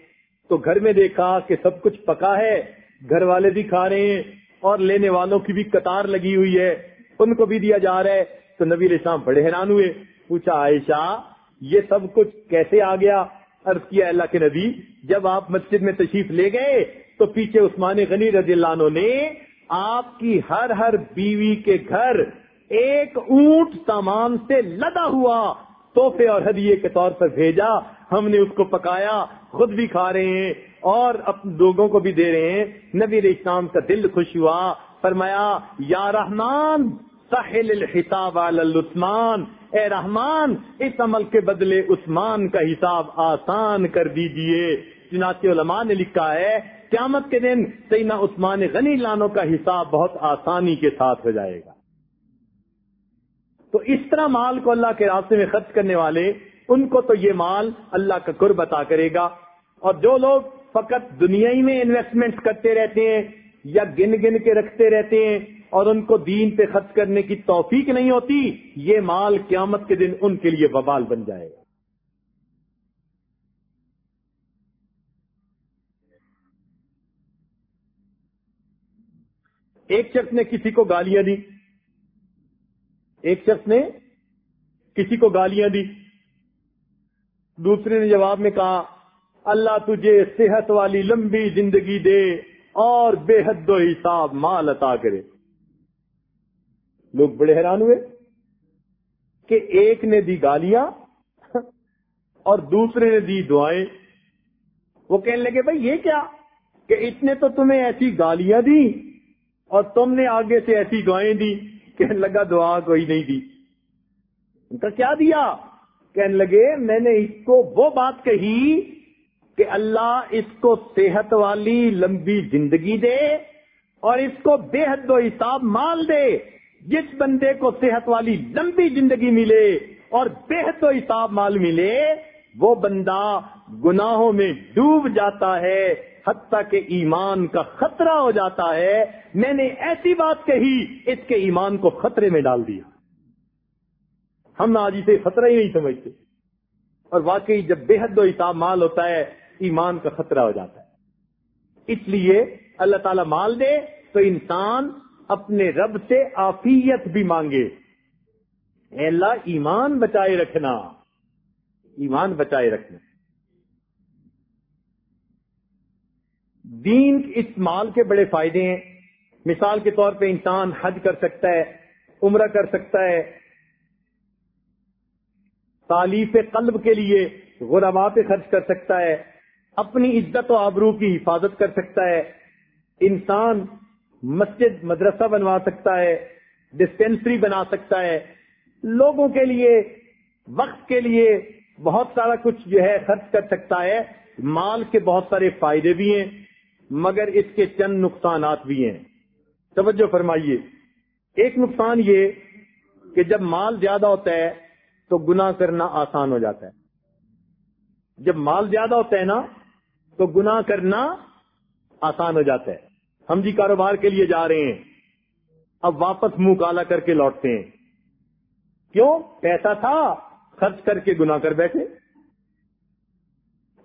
تو گھر میں دیکھا کہ سب کچھ پکا ہے۔ گھر والے بھی کھا رہے ہیں اور لینے والوں کی بھی قطار لگی ہوئی ہے، ان کو بھی دیا جا رہا ہے۔ تو نبی اسلام بڑے حیران ہوئے۔ پوچھا، عائشہ، یہ سب کچھ کیسے آ گیا؟ عرض کیا اللہ کے نبی، جب آپ مسجد میں تشریف لے گئے تو پیچھے عثمان غنی رضی اللہ عنہ نے آپ کی ہر ہر بیوی کے گھر ایک اونٹ سامان سے لدا ہوا۔ توحفے اور ہدیے کے طور پر بھیجا۔ ہم نے اس کو پکایا، خود بھی کھا رہے ہیں اور اپنے لوگوں کو بھی دے رہے ہیں۔ نبی علیہ السلام کا دل خوش ہوا، فرمایا، یا رحمان ساحل الحساب عثمان اے رحمان، اس عمل کے بدلے عثمان کا حساب آسان کر دیجیے۔ چنانچہ علماء نے لکھا ہے، قیامت کے دن سینا عثمان غنی لانوں کا حساب بہت آسانی کے ساتھ ہو جائے گا۔ تو اس طرح مال کو اللہ کے راستے میں خرچ کرنے والے، ان کو تو یہ مال اللہ کا قرب عطا کرے گا۔ اور جو لوگ فقط دنیا ہی میں انویسٹمنٹ کرتے رہتے ہیں یا گن گن کے رکھتے رہتے ہیں اور ان کو دین پہ خرچ کرنے کی توفیق نہیں ہوتی، یہ مال قیامت کے دن ان کے لیے ببال بن جائے گا۔ ایک شخص نے کسی کو گالیاں دی۔ ایک شخص نے کسی کو گالیاں دی۔ دوسرے نے جواب میں کہا، اللہ تجھے صحت والی لمبی زندگی دے اور بے حد و حساب مال عطا کرے۔ لوگ بڑے حیران ہوئے کہ ایک نے دی گالیاں اور دوسرے نے دی دعائیں۔ وہ کہنے لگے، بھائی یہ کیا؟ کہ اتنے تو تمہیں ایسی گالیاں دی اور تم نے آگے سے ایسی دعائیں دی کہنے لگا دعا کوئی نہیں دی۔ ان کا کیا دیا؟ کہنے لگے، میں نے اس کو وہ بات کہی کہ اللہ اس کو صحت والی لمبی زندگی دے اور اس کو بے حد و حساب مال دے۔ جس بندے کو صحت والی لمبی زندگی ملے اور بے حد و حساب مال ملے، وہ بندہ گناہوں میں ڈوب جاتا ہے۔ حتیٰ کہ ایمان کا خطرہ ہو جاتا ہے، میں نے ایسی بات کہی، اس کے ایمان کو خطرے میں ڈال دیا۔ ہم آج اسے خطرہ ہی نہیں سمجھتے۔ اور واقعی جب بے حد و حساب مال ہوتا ہے، ایمان کا خطرہ ہو جاتا ہے۔ اس لیے اللہ تعالی مال دے تو انسان اپنے رب سے آفیت بھی مانگے۔ اے اللہ، ایمان بچائے رکھنا۔ ایمان بچائے رکھنا۔ دین اس مال کے بڑے فائدے ہیں۔ مثال کے طور پہ انسان حج کر سکتا ہے، عمرہ کر سکتا ہے۔ تعلیف قلب کے لیے غربا پہ خرچ کر سکتا ہے۔ اپنی عزت و آبرو کی حفاظت کر سکتا ہے۔ انسان مسجد، مدرسہ بنوا سکتا ہے ڈسپینسری بنا سکتا ہے۔ لوگوں کے لیے، وقت کے لیے بہت سارا کچھ جو ہے خرچ کر سکتا ہے۔ مال کے بہت سارے فائدے بھی ہیں۔ مگر اس کے چند نقصانات بھی ہیں۔ توجہ فرمائیے۔ ایک نقصان یہ کہ جب مال زیادہ ہوتا ہے تو گنا کرنا آسان ہو جاتا ہے۔ جب مال زیادہ ہوتا ہے نا تو گنا کرنا آسان ہو جاتا ہے۔ ہم جی کاروبار کے لیے جا رہے ہیں۔ اب واپس منہ کالا کر کے لوٹتے ہیں۔ کیوں؟ پیسہ تھا، خرچ کر کے گنا کر بیٹھے۔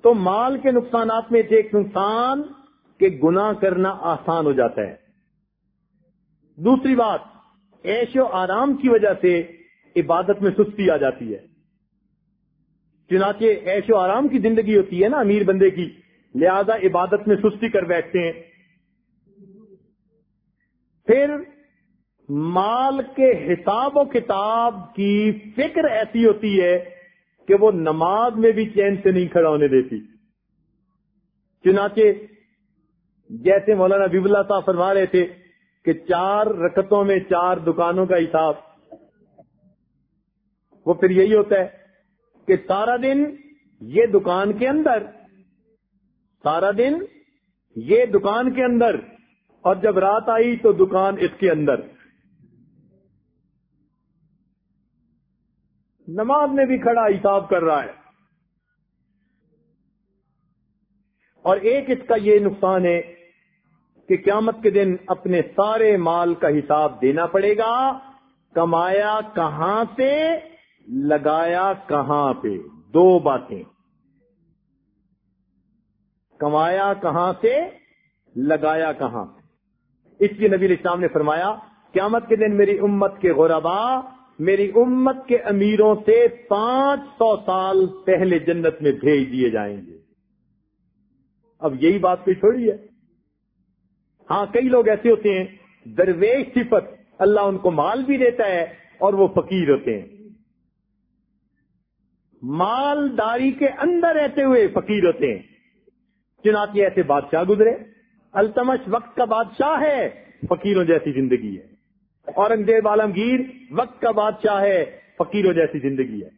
تو مال کے نقصانات میں سے ایک نقصان کہ گنا کرنا آسان ہو جاتا ہے۔ دوسری بات ایش و آرام کی وجہ سے عبادت میں سستی آ جاتی ہے۔ چنانچہ ایش و آرام کی زندگی ہوتی ہے نا امیر بندے کی، لہذا عبادت میں سستی کر بیٹھتے ہیں۔ پھر مال کے حساب و کتاب کی فکر ایسی ہوتی ہے کہ وہ نماز میں بھی چین سے نہیں کھڑا ہونے دیتی۔ چنانچہ جیسے مولانا بیب اللہ صاحب فرما رہے تھے کہ چار رکتوں میں چار دکانوں کا حساب۔ وہ پھر یہی ہوتا ہے کہ سارا دن یہ دکان کے اندر، سارا دن یہ دکان کے اندر، اور جب رات آئی تو دکان اس کے اندر۔ نماز میں بھی کھڑا حساب کر رہا ہے۔ اور ایک اس کا یہ نقصان ہے کہ قیامت کے دن اپنے سارے مال کا حساب دینا پڑے گا۔ کمایا کہاں سے؟ لگایا کہاں پہ؟ دو باتیں۔ کمایا کہاں سے؟ لگایا کہاں اس لیے نبی اسلام نے فرمایا، قیامت کے دن میری امت کے غربا، میری امت کے امیروں سے پانچ سو سال پہلے جنت میں بھیج دیے جائیں گے۔ اب یہی بات کوئی چھوڑی ہے۔ ہاں کئی لوگ ایسے ہوتے ہیں، درویش صفت اللہ ان کو مال بھی دیتا ہے اور وہ فقیر ہوتے ہیں۔ مالداری کے اندر رہتے ہوئے فقیر ہوتے ہیں۔ چنانچہ ایسے بادشاہ گزرے۔ التمش وقت کا بادشاہ ہے، فقیروں جیسی زندگی ہے۔ اورنگزیب عالمگیر وقت کا بادشاہ ہے، فقیروں جیسی زندگی ہے۔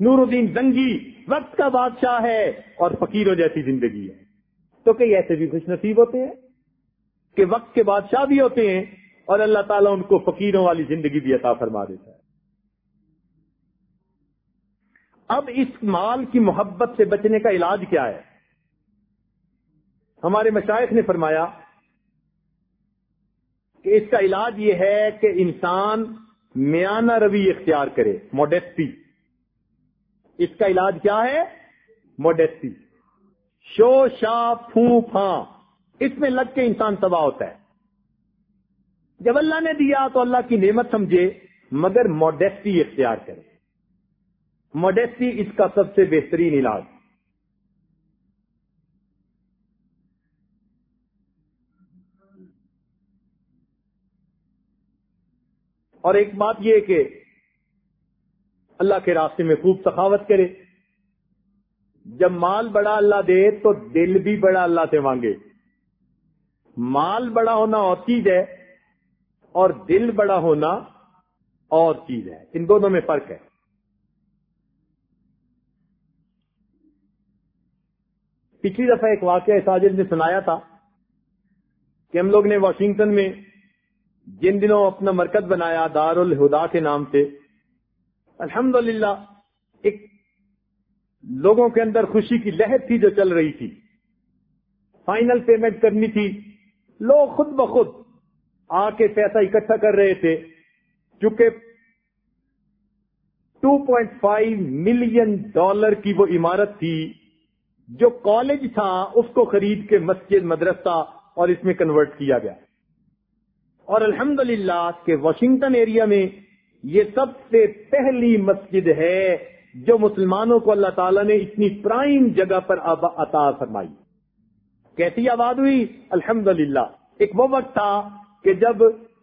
نور الدین زنگی وقت کا بادشاہ ہے اور فقیروں جیسی زندگی ہے۔ تو کئی ایسے بھی خوش نصیب ہوتے ہیں۔ کہ وقت کے بادشاہ بھی ہوتے ہیں اور اللہ تعالیٰ ان کو فقیروں والی زندگی بھی عطا فرما دیتا ہے۔ اب اس مال کی محبت سے بچنے کا علاج کیا ہے؟ ہمارے مشائق نے فرمایا کہ اس کا علاج یہ ہے کہ انسان میانہ روی اختیار کرے موڈیسٹی اس کا علاج کیا ہے؟ موڈیسٹی شو شا پھو پھاں۔ اس میں لگ کے انسان تباہ ہوتا ہے۔ جب اللہ نے دیا تو اللہ کی نعمت سمجھے، مگر موڈیسٹی اختیار کرے۔ موڈیسٹی اس کا سب سے بہترین علاج۔ اور ایک بات یہ کہ اللہ کے راستے میں خوب سخاوت کرے۔ جب مال بڑا اللہ دے تو دل بھی بڑا اللہ سے مانگے۔ مال بڑا ہونا اور چیز ہے اور دل بڑا ہونا اور چیز ہے۔ ان دونوں میں فرق ہے۔ پچھلی دفعہ ایک واقعہ ساجد نے سنایا تھا کہ ہم لوگ نے واشنگٹن میں جن دنوں اپنا مرکز بنایا دار الہدا کے نام سے، الحمدللہ ایک لوگوں کے اندر خوشی کی لہر تھی جو چل رہی تھی۔ فائنل پیمنٹ کرنی تھی۔ لوگ خود بخود آ کے پیسہ اکٹھا کر رہے تھے، چونکہ 2.5 ملین ڈالر کی وہ عمارت تھی جو کالج تھا، اس کو خرید کے مسجد، مدرسہ اور اس میں کنورٹ کیا گیا۔ اور الحمد للہ کہ واشنگٹن ایریا میں یہ سب سے پہلی مسجد ہے جو مسلمانوں کو اللہ تعالیٰ نے اتنی پرائم جگہ پر عطا فرمائی۔ کیسی آباد ہوئی؟ الحمد ایک وہ وقت تھا کہ جب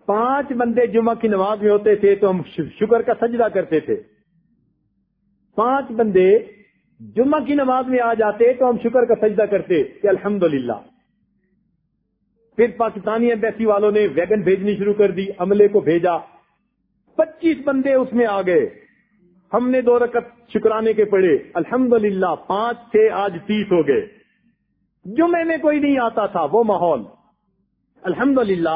پانچ بندے جمعہ کی نماز میں ہوتے تھے تو ہم شکر کا سجدہ کرتے تھے۔ پانچ بندے جمعہ کی نماز میں آ جاتے تو ہم شکر کا سجدہ کرتے کہ الحمد پھر پاکستانی ایمبیسی والوں نے ویگن بھیجنی شروع کر دی، عملے کو بھیجا۔ پچیس بندے اس میں آ گئے۔ ہم نے دو رکعت شکرانے کے پڑے الحمد پانچ تھے آج تیس ہو گئے۔ جمعے میں کوئی نہیں آتا تھا، وہ ماحول۔ الحمد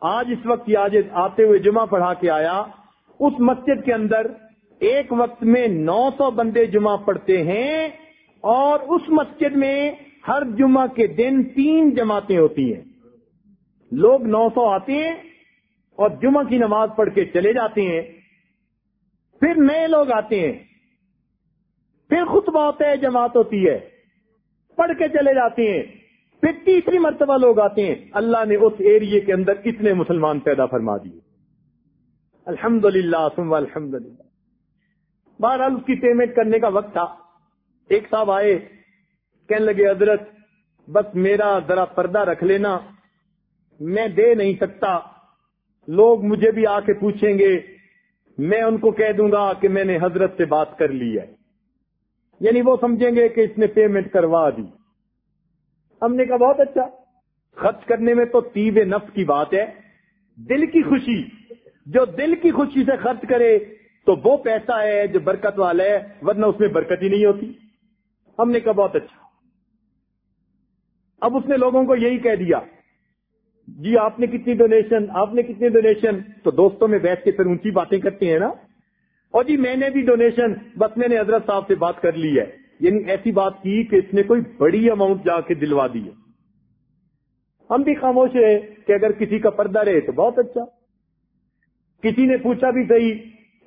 آج اس وقت آج آتے ہوئے جمعہ پڑھا کے آیا۔ اس مسجد کے اندر ایک وقت میں نو سو بندے جمعہ پڑھتے ہیں اور اس مسجد میں ہر جمعہ کے دن تین جماعتیں ہوتی ہیں۔ لوگ نو سو آتے ہیں اور جمعہ کی نماز پڑھ کے چلے جاتے ہیں۔ پھر نئے لوگ آتے ہیں۔ پھر خطبہ ہوتا ہے، جماعت ہوتی ہے۔ پڑھ کے چلے جاتے ہیں۔ پھر تیسری مرتبہ لوگ آتے ہیں۔ اللہ نے اس ایریے کے اندر کتنے مسلمان پیدا فرما دیے۔ الحمد للہ الحمد للہ بہرحال اس کی پیمنٹ کرنے کا وقت تھا۔ ایک صاحب آئے، کہنے لگے، حضرت، بس میرا ذرا پردہ رکھ لینا۔ میں دے نہیں سکتا۔ لوگ مجھے بھی آ کے پوچھیں گے۔ میں ان کو کہہ دوں گا کہ میں نے حضرت سے بات کر لی ہے۔ یعنی وہ سمجھیں گے کہ اس نے پیمنٹ کروا دی۔ ہم نے کہا بہت اچھا۔ خرچ کرنے میں تو تیب نفس کی بات ہے۔ دل کی خوشی۔ جو دل کی خوشی سے خرچ کرے تو وہ پیسہ ہے جو برکت والا ہے، ورنہ اس میں برکت ہی نہیں ہوتی۔ ہم نے کہا بہت اچھا۔ اب اس نے لوگوں کو یہی کہہ دیا۔ جی آپ نے کتنی ڈونیشن آپ نے کتنی ڈونیشن تو دوستوں میں بیٹھ کے پھر اونچی باتیں کرتے ہیں نا۔ اور جی میں نے بھی ڈونیشن بس میں نے حضرت صاحب سے بات کر لی ہے۔ یعنی ایسی بات کی کہ اس نے کوئی بڑی اماؤنٹ جا کے دلوا دی ہے۔ ہم بھی خاموش رہے کہ اگر کسی کا پردہ رہے تو بہت اچھا۔ کسی نے پوچھا بھی صحیح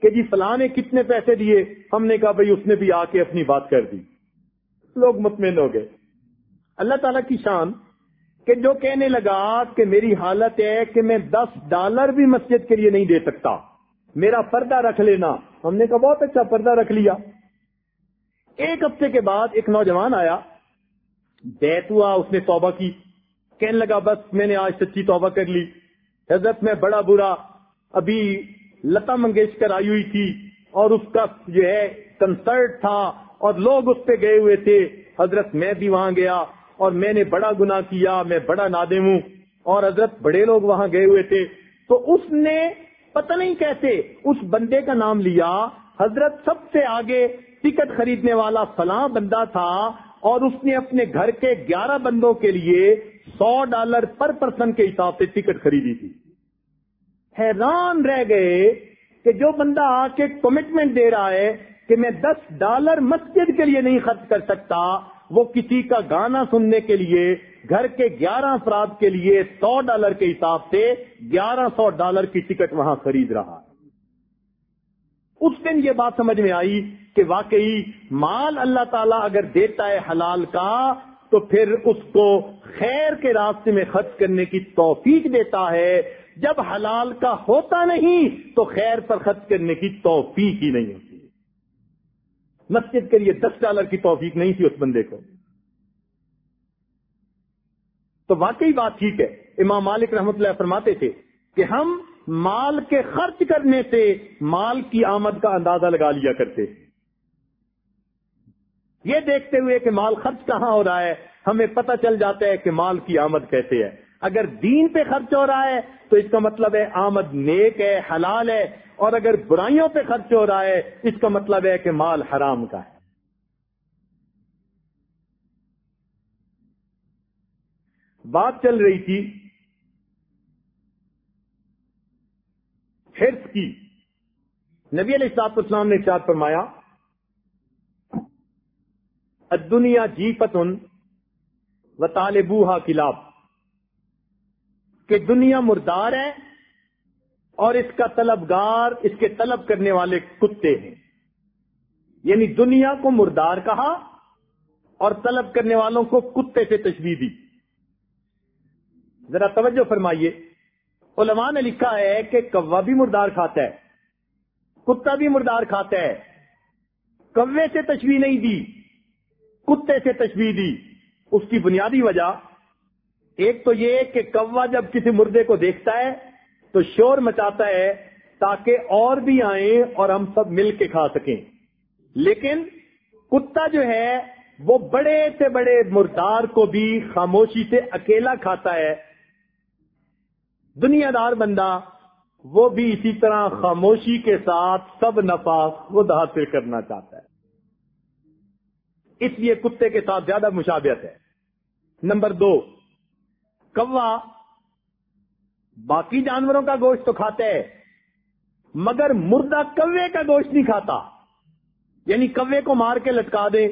کہ جی فلاں نے کتنے پیسے دیے؟ ہم نے کہا بھائی اس نے بھی آ کے اپنی بات کر دی۔ لوگ مطمئن ہو گئے۔ اللہ تعالی کی شان کہ جو کہنے لگا کہ میری حالت ہے کہ میں دس ڈالر بھی مسجد کے لیے نہیں دے سکتا۔ میرا پردہ رکھ لینا۔ ہم نے کہا بہت اچھا پردہ رکھ لیا۔ ایک ہفتے کے بعد ایک نوجوان آیا۔ بیت ہوا اس نے توبہ کی۔ کہنے لگا، بس میں نے آج سچی توبہ کر لی۔ حضرت میں بڑا برا۔ ابھی لتا منگیشکر آئی ہوئی تھی اور اس کا جو ہے کنسرٹ تھا اور لوگ اس پہ گئے ہوئے تھے۔ حضرت میں بھی وہاں گیا اور میں نے بڑا گنا کیا، میں بڑا نادم ہوں۔ اور حضرت بڑے لوگ وہاں گئے ہوئے تھے۔ تو اس نے پتہ نہیں کیسے اس بندے کا نام لیا۔ حضرت سب سے آگے ٹکٹ خریدنے والا فلاں بندہ تھا اور اس نے اپنے گھر کے گیارہ بندوں کے لیے سو ڈالر پر پرسن کے حساب سے ٹکٹ خریدی تھی۔ حیران رہ گئے کہ جو بندہ آ کے کمٹمنٹ دے رہا ہے کہ میں دس ڈالر مسجد کے لیے نہیں خرچ کر سکتا، وہ کسی کا گانا سننے کے لیے گھر کے گیارہ افراد کے لیے سو ڈالر کے حساب سے گیارہ سو ڈالر کی ٹکٹ وہاں خرید رہا ہے۔ اس دن یہ بات سمجھ میں آئی کہ واقعی مال اللہ تعالیٰ اگر دیتا ہے حلال کا، تو پھر اس کو خیر کے راستے میں خرچ کرنے کی توفیق دیتا ہے۔ جب حلال کا ہوتا نہیں، تو خیر پر خرچ کرنے کی توفیق ہی نہیں ہوتی۔ مسجد کے لیے دس ڈالر کی توفیق نہیں تھی اس بندے کو۔ تو واقعی بات ٹھیک ہے۔ امام مالک رحمت اللہ فرماتے تھے کہ ہم مال کے خرچ کرنے سے مال کی آمد کا اندازہ لگا لیا کرتے۔ یہ دیکھتے ہوئے کہ مال خرچ کہاں ہو رہا ہے، ہمیں پتہ چل جاتا ہے کہ مال کی آمد کیسے ہے۔ اگر دین پہ خرچ ہو رہا ہے تو اس کا مطلب ہے آمد نیک ہے، حلال ہے، اور اگر برائیوں پہ خرچ ہو رہا ہے، اس کا مطلب ہے کہ مال حرام کا ہے۔ بات چل رہی تھی حرف کی۔ نبی علیہ السلاط اسلام نے چار فرمایا دنیا جی پتن و طالبوہا کلاب کہ دنیا مردار ہے اور اس کا طلبگار، اس کے طلب کرنے والے کتے ہیں۔ یعنی دنیا کو مردار کہا اور طلب کرنے والوں کو کتے سے تشبیح دی۔ ذرا توجہ فرمائیے۔ علماء نے لکھا ہے کہ کوا بھی مردار کھاتا ہے، کتا بھی مردار کھاتا ہے۔ کوے سے تشبیح نہیں دی، کتے سے تشبیح دی۔ اس کی بنیادی وجہ، ایک تو یہ کہ کوا جب کسی مردے کو دیکھتا ہے تو شور مچاتا ہے تاکہ اور بھی آئیں اور ہم سب مل کے کھا سکیں۔ لیکن کتا جو ہے، وہ بڑے سے بڑے مردار کو بھی خاموشی سے اکیلا کھاتا ہے۔ دنیا دار بندہ، وہ بھی اسی طرح خاموشی کے ساتھ سب نفا خود حاصل کرنا چاہتا ہے۔ اس لیے کتے کے ساتھ زیادہ مشابہت ہے۔ نمبر دو، کوا باقی جانوروں کا گوشت تو کھاتے ہیں مگر مردہ کوے کا گوشت نہیں کھاتا۔ یعنی کوے کو مار کے لٹکا دے،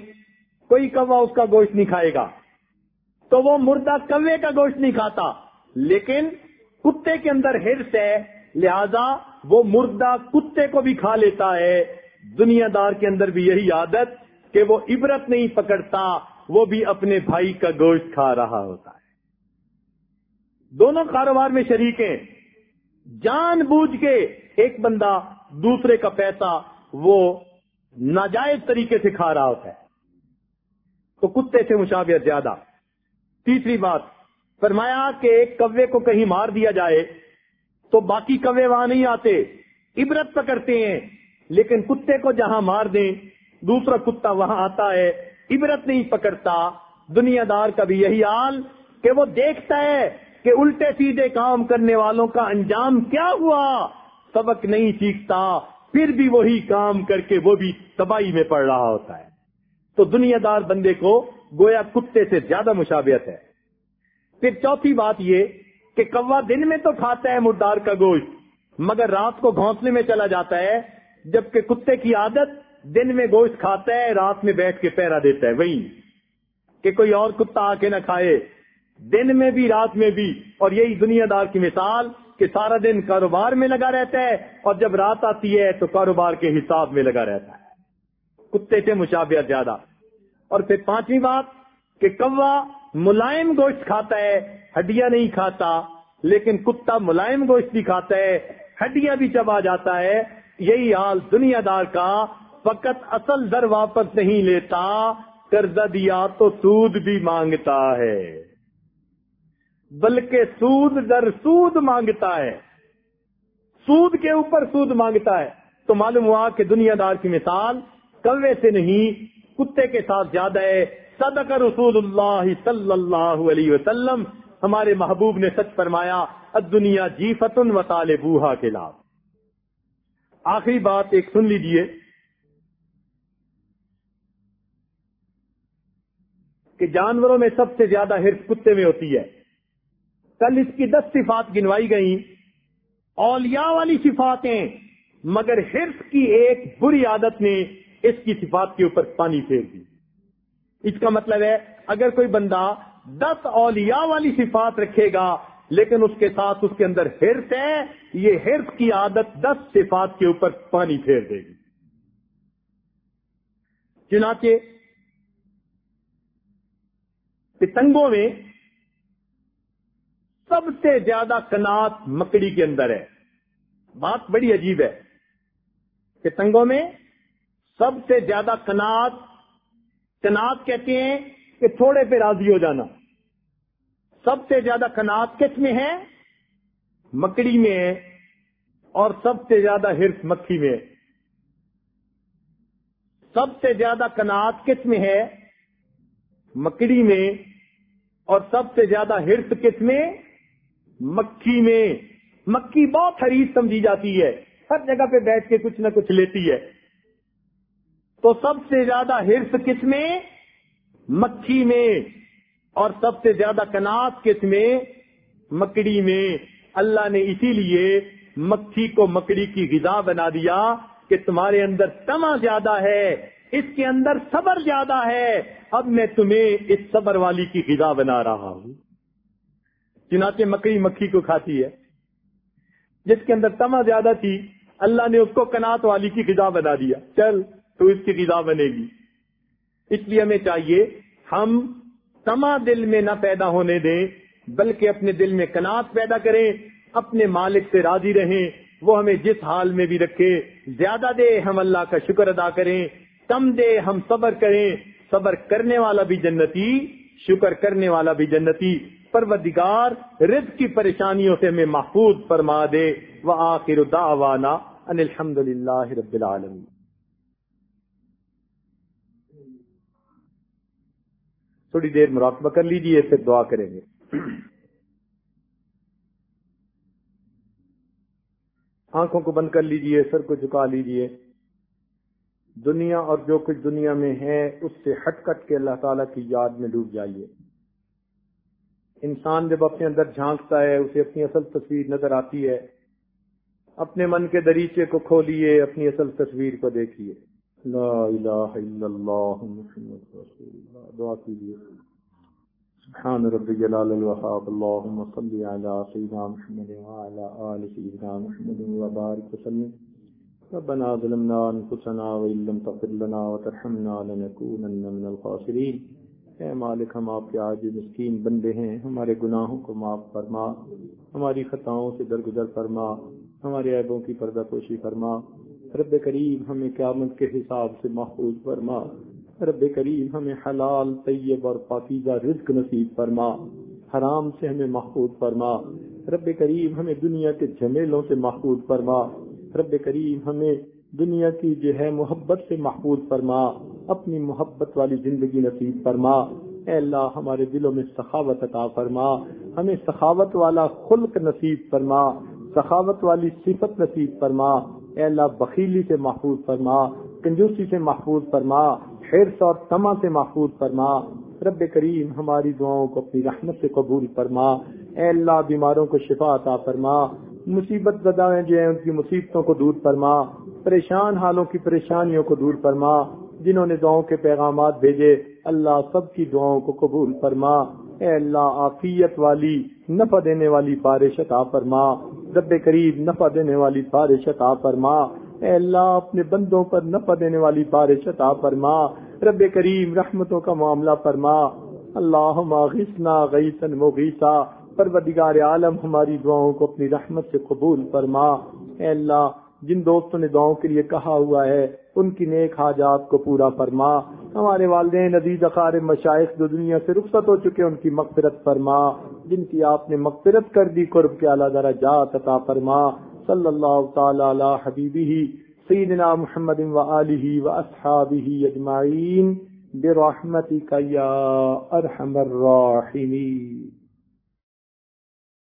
کوئی کوا اس کا گوشت نہیں کھائے گا۔ تو وہ مردہ کوے کا گوشت نہیں کھاتا، لیکن کتے کے اندر ہرس ہے، لہذا وہ مردہ کتے کو بھی کھا لیتا ہے۔ دنیا دار کے اندر بھی یہی عادت کہ وہ عبرت نہیں پکڑتا، وہ بھی اپنے بھائی کا گوشت کھا رہا ہوتا ہے۔ دونوں کاروبار میں شریک ہیں۔ جان بوجھ کے ایک بندہ دوسرے کا پیسہ وہ ناجائز طریقے سے کھا رہا ہوتا ہے۔ تو کتے سے مشابہت زیادہ۔ تیسری بات فرمایا کہ ایک کوے کو کہیں مار دیا جائے تو باقی کوے وہاں نہیں آتے، عبرت پکڑتے ہیں، لیکن کتے کو جہاں مار دیں، دوسرا کتا وہاں آتا ہے، عبرت نہیں پکڑتا۔ دنیا دار کا بھی یہی حال کہ وہ دیکھتا ہے کہ الٹے سیدھے کام کرنے والوں کا انجام کیا ہوا۔ سبق نہیں سیکھتا، پھر بھی وہی کام کر کے وہ بھی تباہی میں پڑ رہا ہوتا ہے۔ تو دنیا دار بندے کو گویا کتے سے زیادہ مشابہت ہے۔ پھر چوتھی بات یہ کہ کوا دن میں تو کھاتا ہے مردار کا گوشت، مگر رات کو گھونسلے میں چلا جاتا ہے، جبکہ کتے کی عادت دن میں گوشت کھاتا ہے، رات میں بیٹھ کے پیرا دیتا ہے۔ وہی کہ کوئی اور کتا آ کے نہ کھائے۔ دن میں بھی، رات میں بھی۔ اور یہی دنیا دار کی مثال کہ سارا دن کاروبار میں لگا رہتا ہے، اور جب رات آتی ہے تو کاروبار کے حساب میں لگا رہتا ہے۔ کتے سے مشابہت زیادہ۔ اور پھر پانچویں بات کہ کوا ملائم گوشت کھاتا ہے، ہڈیاں نہیں کھاتا، لیکن کتا ملائم گوشت بھی کھاتا ہے، ہڈیاں بھی چبا جاتا ہے، یہی حال دنیا دار کا فقط اصل در واپس نہیں لیتا، قرضہ دیا تو سود بھی مانگتا ہے۔ بلکہ سود در سود مانگتا ہے۔ سود کے اوپر سود مانگتا ہے۔ تو معلوم ہوا کہ دنیا دار کی مثال کوے سے نہیں، کتے کے ساتھ زیادہ ہے صدق رسول اللہ صلی اللہ علیہ وسلم، ہمارے محبوب نے سچ فرمایا دنیا جی فتن و طالبوہا کے لاب۔ آخری بات ایک سن لیجیے کہ جانوروں میں سب سے زیادہ ہرف کتے میں ہوتی ہے۔ کل اس کی دس صفات گنوائی گئی اولیاء والی صفاتیں، مگر ہرف کی ایک بری عادت نے اس کی صفات کے اوپر پانی پھیر دی۔ اس کا مطلب ہے اگر کوئی بندہ دس اولیاء والی صفات رکھے گا، لیکن اس کے ساتھ اس کے اندر ہرس ہے، یہ ہرس کی عادت دس صفات کے اوپر پانی پھیر دے گی۔ چنانچہ پتنگوں میں سب سے زیادہ کنات مکڑی کے اندر ہے۔ بات بڑی عجیب ہے۔ پتنگوں میں سب سے زیادہ کنات کنات کہتے ہیں کہ تھوڑے پہ راضی ہو جانا۔ سب سے زیادہ کنات کس میں ہے؟ مکڑی میں ہے۔ اور سب سے زیادہ ہرس مکھی میں ہے۔ سب سے زیادہ کنات کس میں ہے؟ مکڑی میں۔ اور سب سے زیادہ ہرس کس میں؟ مکھی میں۔ مکھی بہت حریص سمجھی جاتی ہے۔ ہر جگہ پہ بیٹھ کے کچھ نہ کچھ لیتی ہے۔ تو سب سے زیادہ ہرس کس میں؟ مکھی میں۔ اور سب سے زیادہ کناس کس میں؟ مکڑی میں۔ اللہ نے اسی لیے مکھی کو مکڑی کی غذا بنا دیا کہ تمہارے اندر تما زیادہ ہے، اس کے اندر صبر زیادہ ہے۔ اب میں تمہیں اس صبر والی کی غذا بنا رہا ہوں۔ چنانچہ مکڑی مکھی کو کھاتی ہے۔ جس کے اندر تما زیادہ تھی، اللہ نے اس کو کنات والی کی غذا بنا دیا۔ چل۔ تو اس کی غذا بنے گی۔ اس لیے ہمیں چاہیے ہم تما دل میں نہ پیدا ہونے دیں، بلکہ اپنے دل میں کنات پیدا کریں، اپنے مالک سے راضی رہیں، وہ ہمیں جس حال میں بھی رکھے۔ زیادہ دے ہم اللہ کا شکر ادا کریں، کم دے ہم صبر کریں۔ صبر کرنے والا بھی جنتی، شکر کرنے والا بھی جنتی۔ پروردگار رزق کی پریشانیوں سے ہمیں محفوظ فرما دے۔ وہ آخر دعوانا ان الحمد للہ رب العالمین۔ تھوڑی دیر مراقبہ کر لیجیے، پھر دعا کریں گے۔ آنکھوں کو بند کر لیجیے، سر کو جھکا لیجیے۔ دنیا اور جو کچھ دنیا میں ہے، اس سے ہٹ کٹ کے اللہ تعالی کی یاد میں ڈوب جائیے۔ انسان جب اپنے اندر جھانکتا ہے، اسے اپنی اصل تصویر نظر آتی ہے۔ اپنے من کے دریچے کو کھولیے اپنی اصل تصویر کو دیکھیے۔ لا الہ الا اللہ محمد رسول اللہ دعا کیجیے سبحان رب جلال الوحاب اللہم صلی علی سیدنا محمد وعلا آل سیدنا محمد وبارک وسلم. ربنا ظلمنا انفسنا وإن لم تغفر لنا وترحمنا لنكونن من الخاسرین. اے مالک، ہم آپ کے آج مسکین بندے ہیں. ہمارے گناہوں کو معاف فرما. ہماری خطاؤں سے درگزر فرما. ہمارے عیبوں کی پردہ پوشی فرما. رب کریم ہمیں قیامت کے حساب سے محفوظ فرما۔ رب کریم ہمیں حلال، طیب اور پاکیزہ رزق نصیب فرما۔ حرام سے ہمیں محفوظ فرما۔ رب کریم ہمیں دنیا کے جھمیلوں سے محفوظ فرما۔ رب کریم ہمیں دنیا کی جو ہے محبت سے محفوظ فرما۔ اپنی محبت والی زندگی نصیب فرما۔ اے اللہ، ہمارے دلوں میں سخاوت عطا فرما۔ ہمیں سخاوت والا خلق نصیب فرما۔ سخاوت والی صفت نصیب فرما۔ اے اللہ، بخیلی سے محفوظ فرما، کنجوسی سے محفوظ فرما، حرص اور تما سے محفوظ فرما۔ رب کریم ہماری دعاؤں کو اپنی رحمت سے قبول فرما۔ اے اللہ، بیماروں کو شفا عطا فرما۔ مصیبت زدہ جو ہیں، ان کی مصیبتوں کو دور فرما۔ پریشان حالوں کی پریشانیوں کو دور فرما۔ جنہوں نے دعاؤں کے پیغامات بھیجے، اللہ سب کی دعاؤں کو قبول فرما۔ اے اللہ، عافیت والی، نفع دینے والی بارش عطا فرما۔ رب قریب نفع دینے والی بارش عطا فرما۔ اے اللہ، اپنے بندوں پر نفع دینے والی بارش عطا فرما۔ رب کریم رحمتوں کا معاملہ فرما۔ اللہ غیثنا غیثن مغیثا۔ پروردگار عالم ہماری دعاؤں کو اپنی رحمت سے قبول فرما۔ اے اللہ، جن دوستوں نے دعاؤں کے لیے کہا ہوا ہے، ان کی نیک حاجات کو پورا فرما۔ ہمارے والدین، عزیز اقارب مشائق جو دنیا سے رخصت ہو چکے ان کی مغفرت فرما، جن کی آپ نے مغفرت کر دی، قرب کے اعلیٰ درجات عطا فرما۔ صلی اللہ تعالی علی حبیبی سیدنا محمد و آلہ و اصحابہ اجمعین، برحمتک یا ارحم الراحمین۔